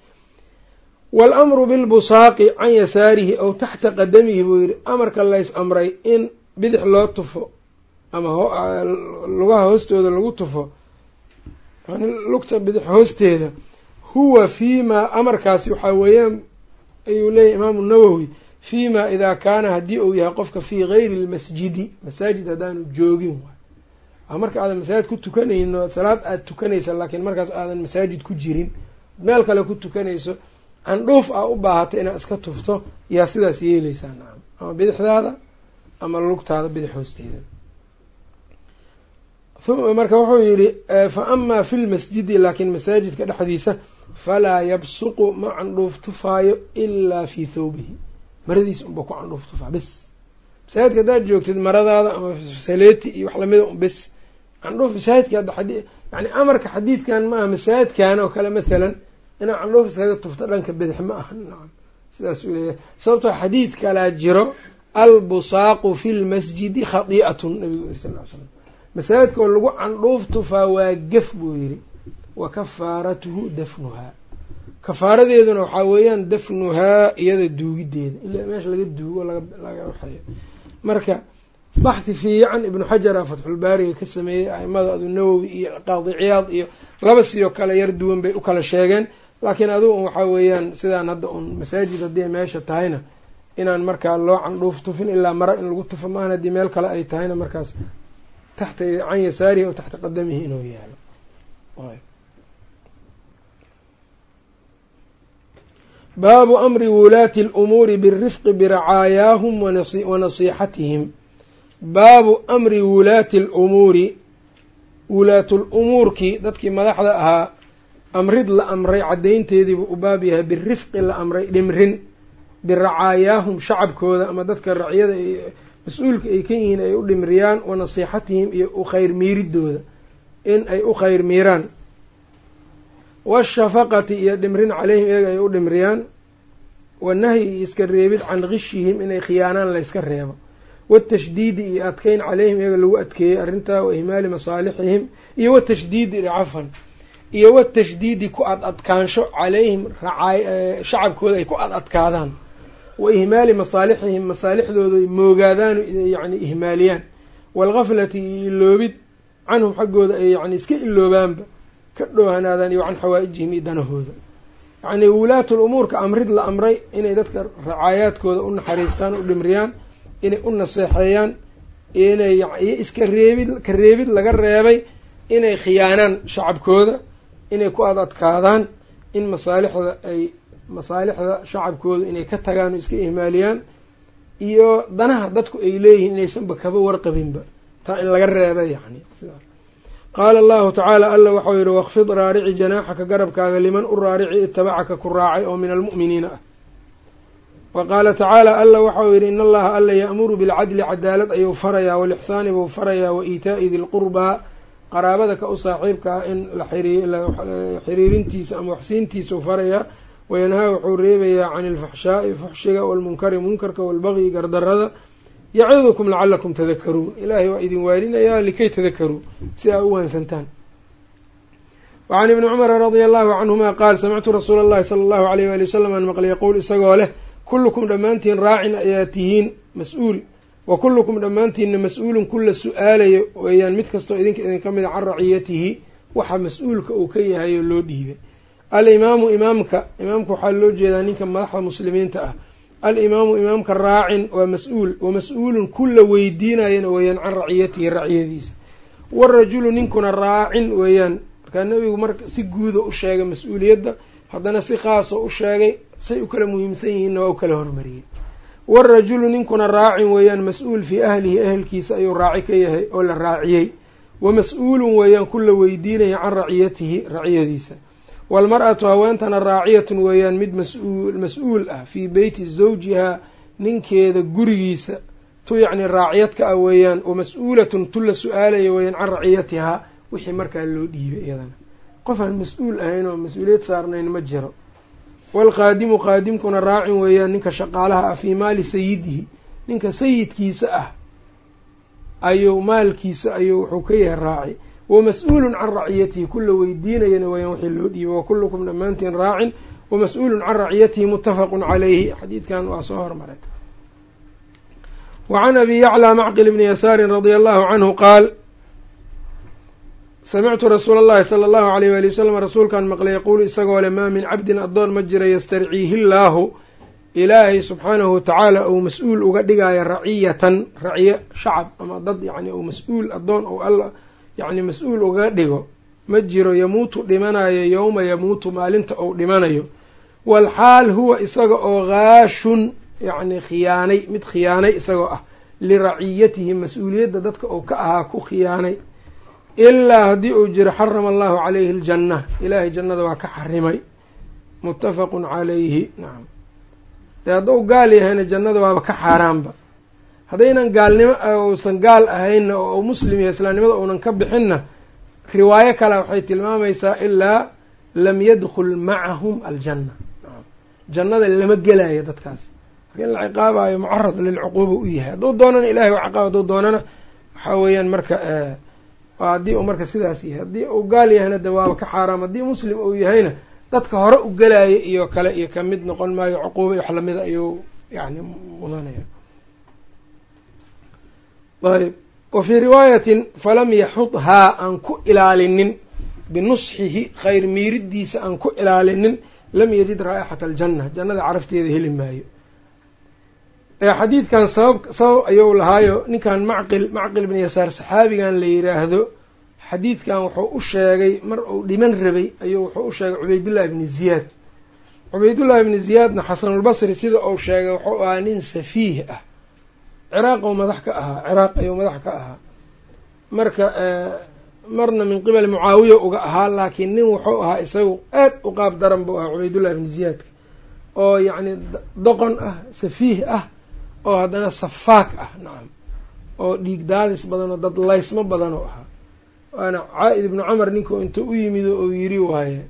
[SPEAKER 1] Waalamru bilbusaaqi can yasaarihi ow taxta qadamihi buu yidhi. Amarka lays amray in bidix loo tufo ama lugaha hoostooda lagu tufo yani lugta bidix hoosteeda huwa fiimaa amarkaasi waxaa weeyaan ayuu leeyahy imaamu nawowi fiimaa idaa kaana haddii uu yahay qofka fii gayri lmasjidi masaajid haddaanu joogin waay. Marka aadan masaajid ku tukanayno salaad aada tukanaysa laakiin markaas aadan masaajid ku jirin meel kale ku tukanayso candhuuf aa u baahata inaad iska tufto yaa sidaas yeeleysaa nacam ama bidixdaada ama lugtaada bidix hoosteeda marka wuxuu yidhi fa amaa fi lmasjidi laakiin masaajidka dhexdiisa falaa yabsuqu ma candhuuf tufaayo ilaa fii thawbihi. Maradiisa unba ku candhuuf tufaa bes. Masaajidka haddaad joogtid maradaada ama saleeti iyo wax lamida un bes. Candhuuf masaajidka yani amarka xadiidkan maaha masaajidkan oo kale mathalan inaad candhuuf iskaga tufto dhanka bidix ma aha nacam. Sidaas uu leeyahay. Sababtoo xadiid kalaa jiro albusaaqu fi lmasjidi khadii'atun nabigu sal ly slam masaajidka oo lagu candhuuf tufaa waa gef buu yidhi wa kafaaratuhu dafnuhaa. Kafaaradeeduna waxaa weeyaan dafnuhaa iyada duugideeda ila meesha laga duugo laga waxeeyo. Marka baxhi fiican ibnu xajara fatxulbaariga ka sameeyey aimada adu nawowi iyo qaadi ciyaad iyo laba sidoo kale yar duwan bay u kala sheegeen. Laakiin adugu un waxaa weeyaan sidaan hadda un masaajid haddii meesha tahayna inaan markaa loo candhuuf tufin ilaa mara in lagu tufo maahan haddii meel kale ay tahayna markaas taxta can yasaarihi o taxta qadamihi inuu yaalo baabu amri wulaati اlumuuri birifqi biracaayaahum wa nasiixatihim baabu amri wulaati اlumuuri wulaatulumuurkii dadkii madaxda ahaa amrid la amray caddaynteediibuu u baab yahay birifqi la amray dhimrin biracaayaahum shacabkooda ama dadka racyada mas'uulka ay ka yihiin ay u dhimriyaan wa nasiixatihim iyo u khayr miiridooda in ay u khayr miiraan. Washafaqati iyo dhimrin caleyhim iyaga ay u dhimriyaan. Wanahyi iyo iska reebid can khishihim inay khiyaanaan layska reebo. Watashdiidi iyo adkeyn caleyhim iyaga lagu adkeeyey arrintaa wa ihmaali masaalixihim iyo watashdiidi cafan iyo watashdiidi ku ad adkaansho caleyhim shacabkooda ay ku ad adkaadaan wa ihmaali masaalixihim masaalixdooda moogaadaan yani ihmaaliyaan. Waalgaflati iyo iloobid canhum xaggooda ay yani iska iloobaanba ka dhoohanaadaan iyo can xawaa-ijihim iyo danahooda. Yacnii wulaatul umuurka amrid la amray inay dadka racaayaadkooda u naxariistaan u dhimriyaan inay u naseexeeyaan inay iyo iska reebid ka reebid laga reebay inay khiyaanaan shacabkooda inay ku ad adkaadaan in masaalixda ay masaalixda shacabkooda inay ka tagaan oo iska ihmaaliyaan iyo danaha dadku ay leeyihiin inaysanba kaba warqabinba. Taa in laga reebay yani qaala allahu tacaala alla waxau yihi waqfid raarici janaaxaka garabkaaga liman u raarici itabacaka ku raacay oo min almu'miniina ah. Wa qaala tacaala alla waxau yihi in allaha alla ya'muru bilcadli cadaalad ayuu farayaa walixsaani buu farayaa wa iitaa'i dilqurbaa qaraabada ka u saaxiibka ah in xiriirintiisa ama waxsiintiisau farayaa wayanhaa wuxuu reebayaa can ilfaxshaa'i fuxshiga waalmunkari munkarka waalbagyi gardarada yacidukum lacalakum tadakaruun ilaahay waa idin waarinayaa likay tadakaruu si aa u waansantaan wacan ibni cumara radia allahu canhuma qaal samictu rasuula allahi sala allahu alayh waali wasalam an maqli yaquul isagoo leh kullukum dhammaantiin raacin ayaa tihiin mas'uul wa kullukum dhammaantiinna mas'uulun kula su'aalayo weeyaan mid kastoo idinka idinka mid a can raciyatihi waxa mas'uulka uu ka yahay oo loo dhiibay alimaamu imaamka imaamka waxaa loo jeedaa ninka madaxda muslimiinta ah. Alimaamu imaamka raacin waa mas'uul wa mas'uulun kula weydiinayana weeyaan can raciyatihi raciyadiisa. Warajulu ninkuna raacin weeyaan. Markaa nebigu marka si guuda u sheegay mas'uuliyadda haddana si khaasoo u sheegay say u kala muhiimsan yihiinna waa u kala hormariyey. Warajulu ninkuna raacin weeyaan mas'uul fii ahlihi ehelkiisa ayuu raaci ka yahay oo la raaciyey. Wa mas'uulun weeyaan kula weydiinaya can raciyatihi raciyadiisa waalmar-atu haweentana raaciyatun weeyaan mid mas'uul ah fii beyti zawjihaa ninkeeda gurigiisa tu yacni raaciyadka ah weeyaan wa mas'uulatun tu la su'aalaya weeyaan can raciyatihaa wixii markaa loo dhiibay iyadana qof aan mas'uul ahayn oo mas'uuliyad saarnayn ma jiro waalqaadimu qaadimkuna raacin weeyaan ninka shaqaalaha ah fii maali sayidihi ninka sayidkiisa ah ayuu maalkiisa ayuu wuxuu ka yahay raaci wa mas'uulun can raciyatihi kula weydiinayana weeyaan wixii loo dhiibay wa kullukum dhammaantiin raacin wa mas'uulun can raciyatihi muttafaqun calayhi. Xadiidkan waa soo hormaray. Wa can abi yaclaa macqil bni yasaarin radia allahu canhu qaal samictu rasuula allahi sala allahu alayh waali wasalam rasuulkaan maqlay yaquulu isagoo le maa min cabdin addoon ma jira yastarciihi llaahu ilaahay subxaanahu watacaala uu mas'uul uga dhigaayo raciyatan raciyo shacab ama dad yacni uu mas'uul addoon ou alla yacni mas'uul uga dhigo ma jiro yamuutu dhimanayo yowma yamuutu maalinta ou dhimanayo. Walxaal huwa isaga oo haashun yacni khiyaanay mid khiyaanay isagoo ah liraciyatihi mas'uuliyadda dadka uu ka ahaa ku khiyaanay. Ilaa haddii uu jiro xarama allahu calayhi aljanna ilaahay jannada waa ka xarimay. Muttafaqun calayhi nacam dee hadduu gaal yahayna jannada waaba ka xaaraanba haddaynan gaalnimo uusan gaal ahaynna oo muslim yahay islaamnimada uunan ka bixinna riwaayo kale waxay tilmaamaysaa ilaa lam yadkhul macahum aljanna. Jannada lama gelayo dadkaas. Marka in la ciqaabayo mucarad lilcuquuba u yahay. Hadduu doonana ilahay waa ciqaab hadduu doonana waxaa weeyaan marka haddii uu marka sidaas yahay haddii uu gaal yahayna de waaba ka xaaraam. Haddii muslim uu yahayna dadka hore u gelaya iyo kale iyo ka mid noqon maayo cuquuba iyo wax lamida ayuu yani mudanaya ayb wa fii riwaayatin falam yaxudhaa aan ku ilaalinin binusxihi khayr miiridiisa aan ku ilaalinin lam yajid raa'ixata aljanna jannada carafteeda heli maayo xadiidkan sabab sabab ayuu lahaayo ninkan macqil macqil bin yasaar saxaabigan la yiraahdo xadiidkan wuxuu u sheegay mar uu dhiman rabay ayuu wuxuu u sheegay cubaydullahi bni ziyaad cubaydullahi bni ziyaadna xasanulbasri sida uu sheegay wuxuu ahaa nin safiih ah ciraaq madax ka ahaa ciraaq ayuu madax ka ahaa. Marka marna min qibali mucaawiya uga ahaa laakiin nin wuxuu ahaa isagu aad u qaab daran buu ahaa cubaydullahi bni ziyaadka oo yacni doqon ah safiih ah oo haddana safaak ah nacam oo dhiig daadis badan oo dad laysmo badan oo ahaa. Waana caa-id ibnu camar ninkuu intuu u yimid oo yiri waaye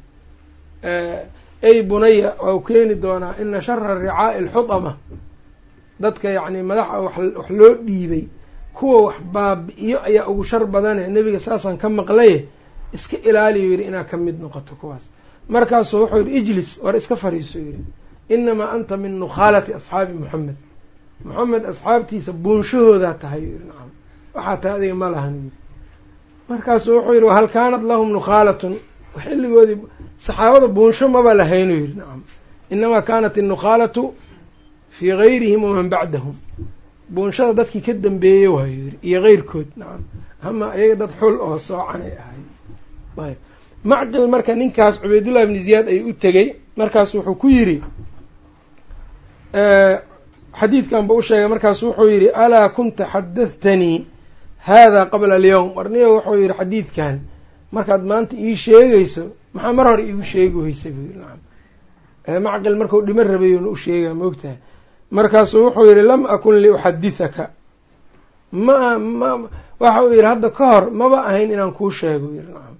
[SPEAKER 1] ey bunaya waa u keeni doonaa ina shara ricaa'i alxutama dadka yacni madaxa wax loo dhiibay kuwa wax baabi'iyo ayaa ugu shar badane nebiga saasaan ka maqlaye iska ilaaliyo yidhi inaad ka mid noqoto kuwaas. Markaasuu wuxuu yidhi ijlis war iska fariiso yidhi. Inamaa anta min nukhaalati asxaabi moxamed moxamed asxaabtiisa buunshahoodaa tahay yidhi. Nacam waxaa tahay adiga ma lahan yidhi. Markaasuu wuxuu yidhi wahal kaanat lahum nukhaalatun? Xilligoodii saxaabada buunsho maba lahaynu yidhi. Nacam inamaa kaanat innukhaalatu fii gayrihim waman bacdahum buunshada dadkii ka dambeeyey waayo yidhi iyo keyrkood nacam ama iyaga dad xul oo soocanay ahay ayb macqil marka ninkaas cubaydullahi bni ziyaad ay u tegey markaas wuxuu ku yidhi xadiidkan ba u sheegay markaasu wuxuu yidhi alaa kunta xadahtanii haadaa qabla alyowm warniyo wuxuu yidhi xadiidkan markaad maanta ii sheegayso maxaa mar hore iigu sheegi weysay buu yidhi nacam macqil markau dhimo rabayona u sheegaa maogtahay markaasuu wuxuu yidhi lam akun liuxadithaka ma ma waxa uu yidhi hadda ka hor maba ahayn inaan kuu sheego yidhi nacam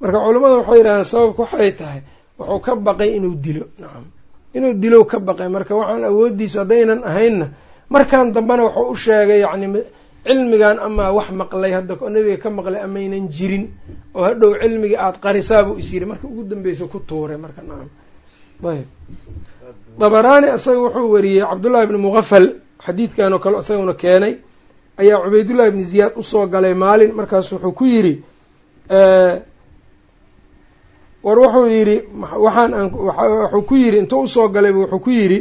[SPEAKER 1] marka culammada waxay yidhahdeen sababka waxay tahay wuxuu ka baqay inuu dilo. Nacam inuu dilow ka baqay. Marka waxaan awooddiisu haddaynan ahaynna markan dambena wuxuu u sheegay yacni cilmigan amaa wax maqlay hadda nebiga ka maqlay amaynan jirin oo hadhow cilmiga aada qarisaabuu is yiri marka ugu dambeysa ku tuuray marka nacam ayb dabaraani isaga wuxuu wariyey cabdullahi bni muqafal xadiidkan oo kale isaguna keenay ayaa cubaydullahi ibni ziyaad u soo galay maalin markaas wuxuu ku yidhi war wuxuu yidhi waxaan aan wuxuu ku yidhi intuu u soo galayba wuxuu ku yidhi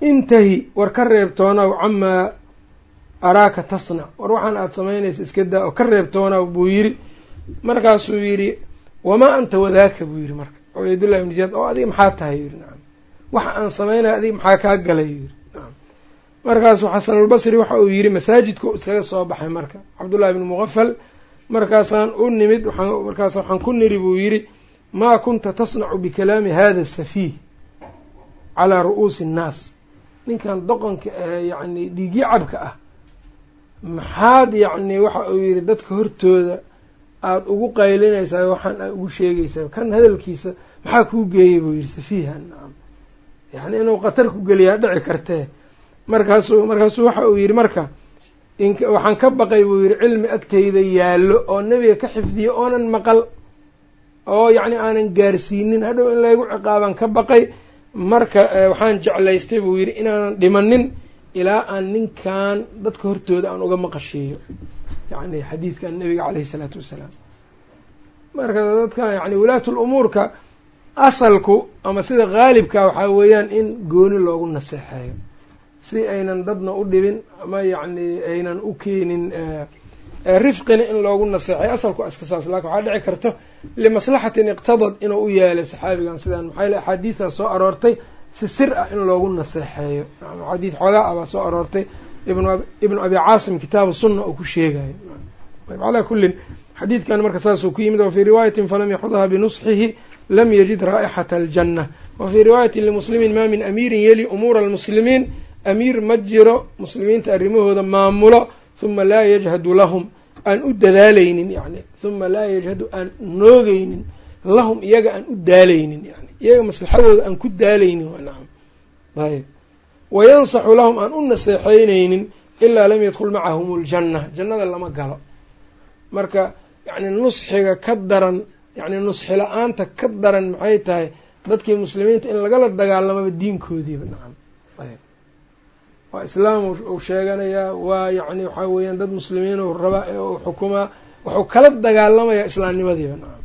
[SPEAKER 1] intahi war ka reebtoonaw camaa araaka tasnac war waxaan aada samaynaysa iska daa oo ka reebtoonaw buu yidhi. Markaasuu yidhi wamaa anta wadaaka? buu yidhi marka cubaydullahi ibni ziyaad oo adiga maxaa tahay? Yidhi nacam waxa aan samaynaya adiga maxaa kaa galay? Yidhi nacam markaasuu xasanulbasri waxa uu yidhi masaajidku iskaga soo baxay marka. Cabdullahi ibni muqafal markaasaan u nimid markaas waxaan ku niri buu yidhi maa kunta tasnacu bikalaami hada safiih calaa ru'uusi innaas ninkan doqonka ee yacni dhiigyo cabka ah maxaad yacni waxa uu yidhi dadka hortooda aada ugu qaylinaysaa waxaan aad ugu sheegaysaa. Kan hadalkiisa maxaa kuu geeyay buu yidhi safiihan nacam yacni inuu khatar ku geliyaa dhici kartee markaasuu markaasuu waxa uu yidhi marka waxaan ka baqay buu yidhi cilmi agtayda yaallo oo nebiga ka xifdiyo oonan maqal oo yacni aanan gaarsiinin. Hadhow in laygu ciqaabaan ka baqay marka waxaan jeclaystay buu yidhi inaanan dhimanin ilaa aan ninkan dadka hortooda aan uga maqashiiyo yacni xadiidkan nebiga caleyhi isalaatu wassalaam marka dadka yacni walaatul umuurka asalku ama sida haalibka waxaa weeyaan in gooni loogu naseexeeyo si aynan dadna u dhibin ama yacni aynan u keenin rifqina in loogu naseexeeyo asalku iska saas laakiin waxaa dhici karto limaslaxatin iqtadad inuu u yeelay saxaabigan sidaan maxaa yale axaadiistaa soo aroortay si sir ah in loogu naseexeeyo xadiid xoogaa ah baa soo aroortay ibnu abi caasim kitaabu sunna uu ku sheegayo calaa kullin xadiidkan marka saasuu ku yimid wafii riwaayatin falam yaxudha binusxihi lam yajid raa'ixata aljanna wafii riwaayatin limuslimin ma min amiirin yeli umuura almuslimiin amiir ma jiro muslimiinta arrimahooda maamulo huma laa yajhadu lahum aan u dadaalaynin yani huma laa yajhadu aan noogeynin lahum iyaga aan u daalaynin yani iyaga maslaxadooda aan ku daalaynin nacam ayb wayansaxu lahum aan u naseexeyneynin ilaa lam yadkhul macahum ljanna jannada lama galo. Marka yacni nusxiga ka daran yacni nusxi la'aanta ka daran maxay tahay dadkii muslimiinta in lagala dagaalamaba diinkoodiiba nacam. Waa islaam uu sheeganayaa waa yacni waxaa weeyaan dad muslimiin u rabaa u xukumaa wuxuu kala dagaalamayaa islaamnimadiiba nacam.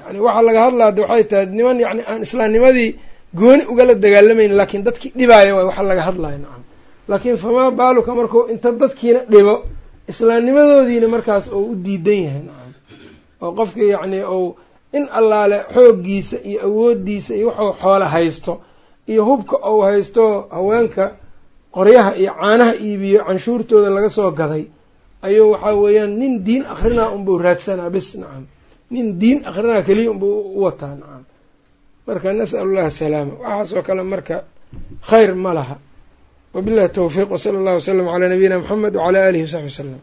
[SPEAKER 1] Yani waxaa laga hadlaa de waxay tahay niman yani aan islaamnimadii gooni ugala dagaalamayn laakiin dadkii dhibaaya waay waxa laga hadlaya nacam laakiin famaa baaluka markuu inta dadkiina dhibo islaamnimadoodiina markaas oo u diidan yahay. Nacam oo qofkii yacni ou in allaale xooggiisa iyo awooddiisa iyo wuxuu xoola haysto iyo hubka ou haysto haweenka qoryaha iyo caanaha iibiyo canshuurtooda laga soo gaday ayuu waxaa weeyaan nin diin akrinaa unbuu raadsanaa bis nacam nin diin akrinaa keliya unbuu u wataa nacam marka nas'alu llahi asalaama waxaasoo kale marka khayr ma laha. Wabillahi towfiiq wasala allahu wasalam calaa nabiyina moxamed wacalaa aalihi wasaxbi wasalam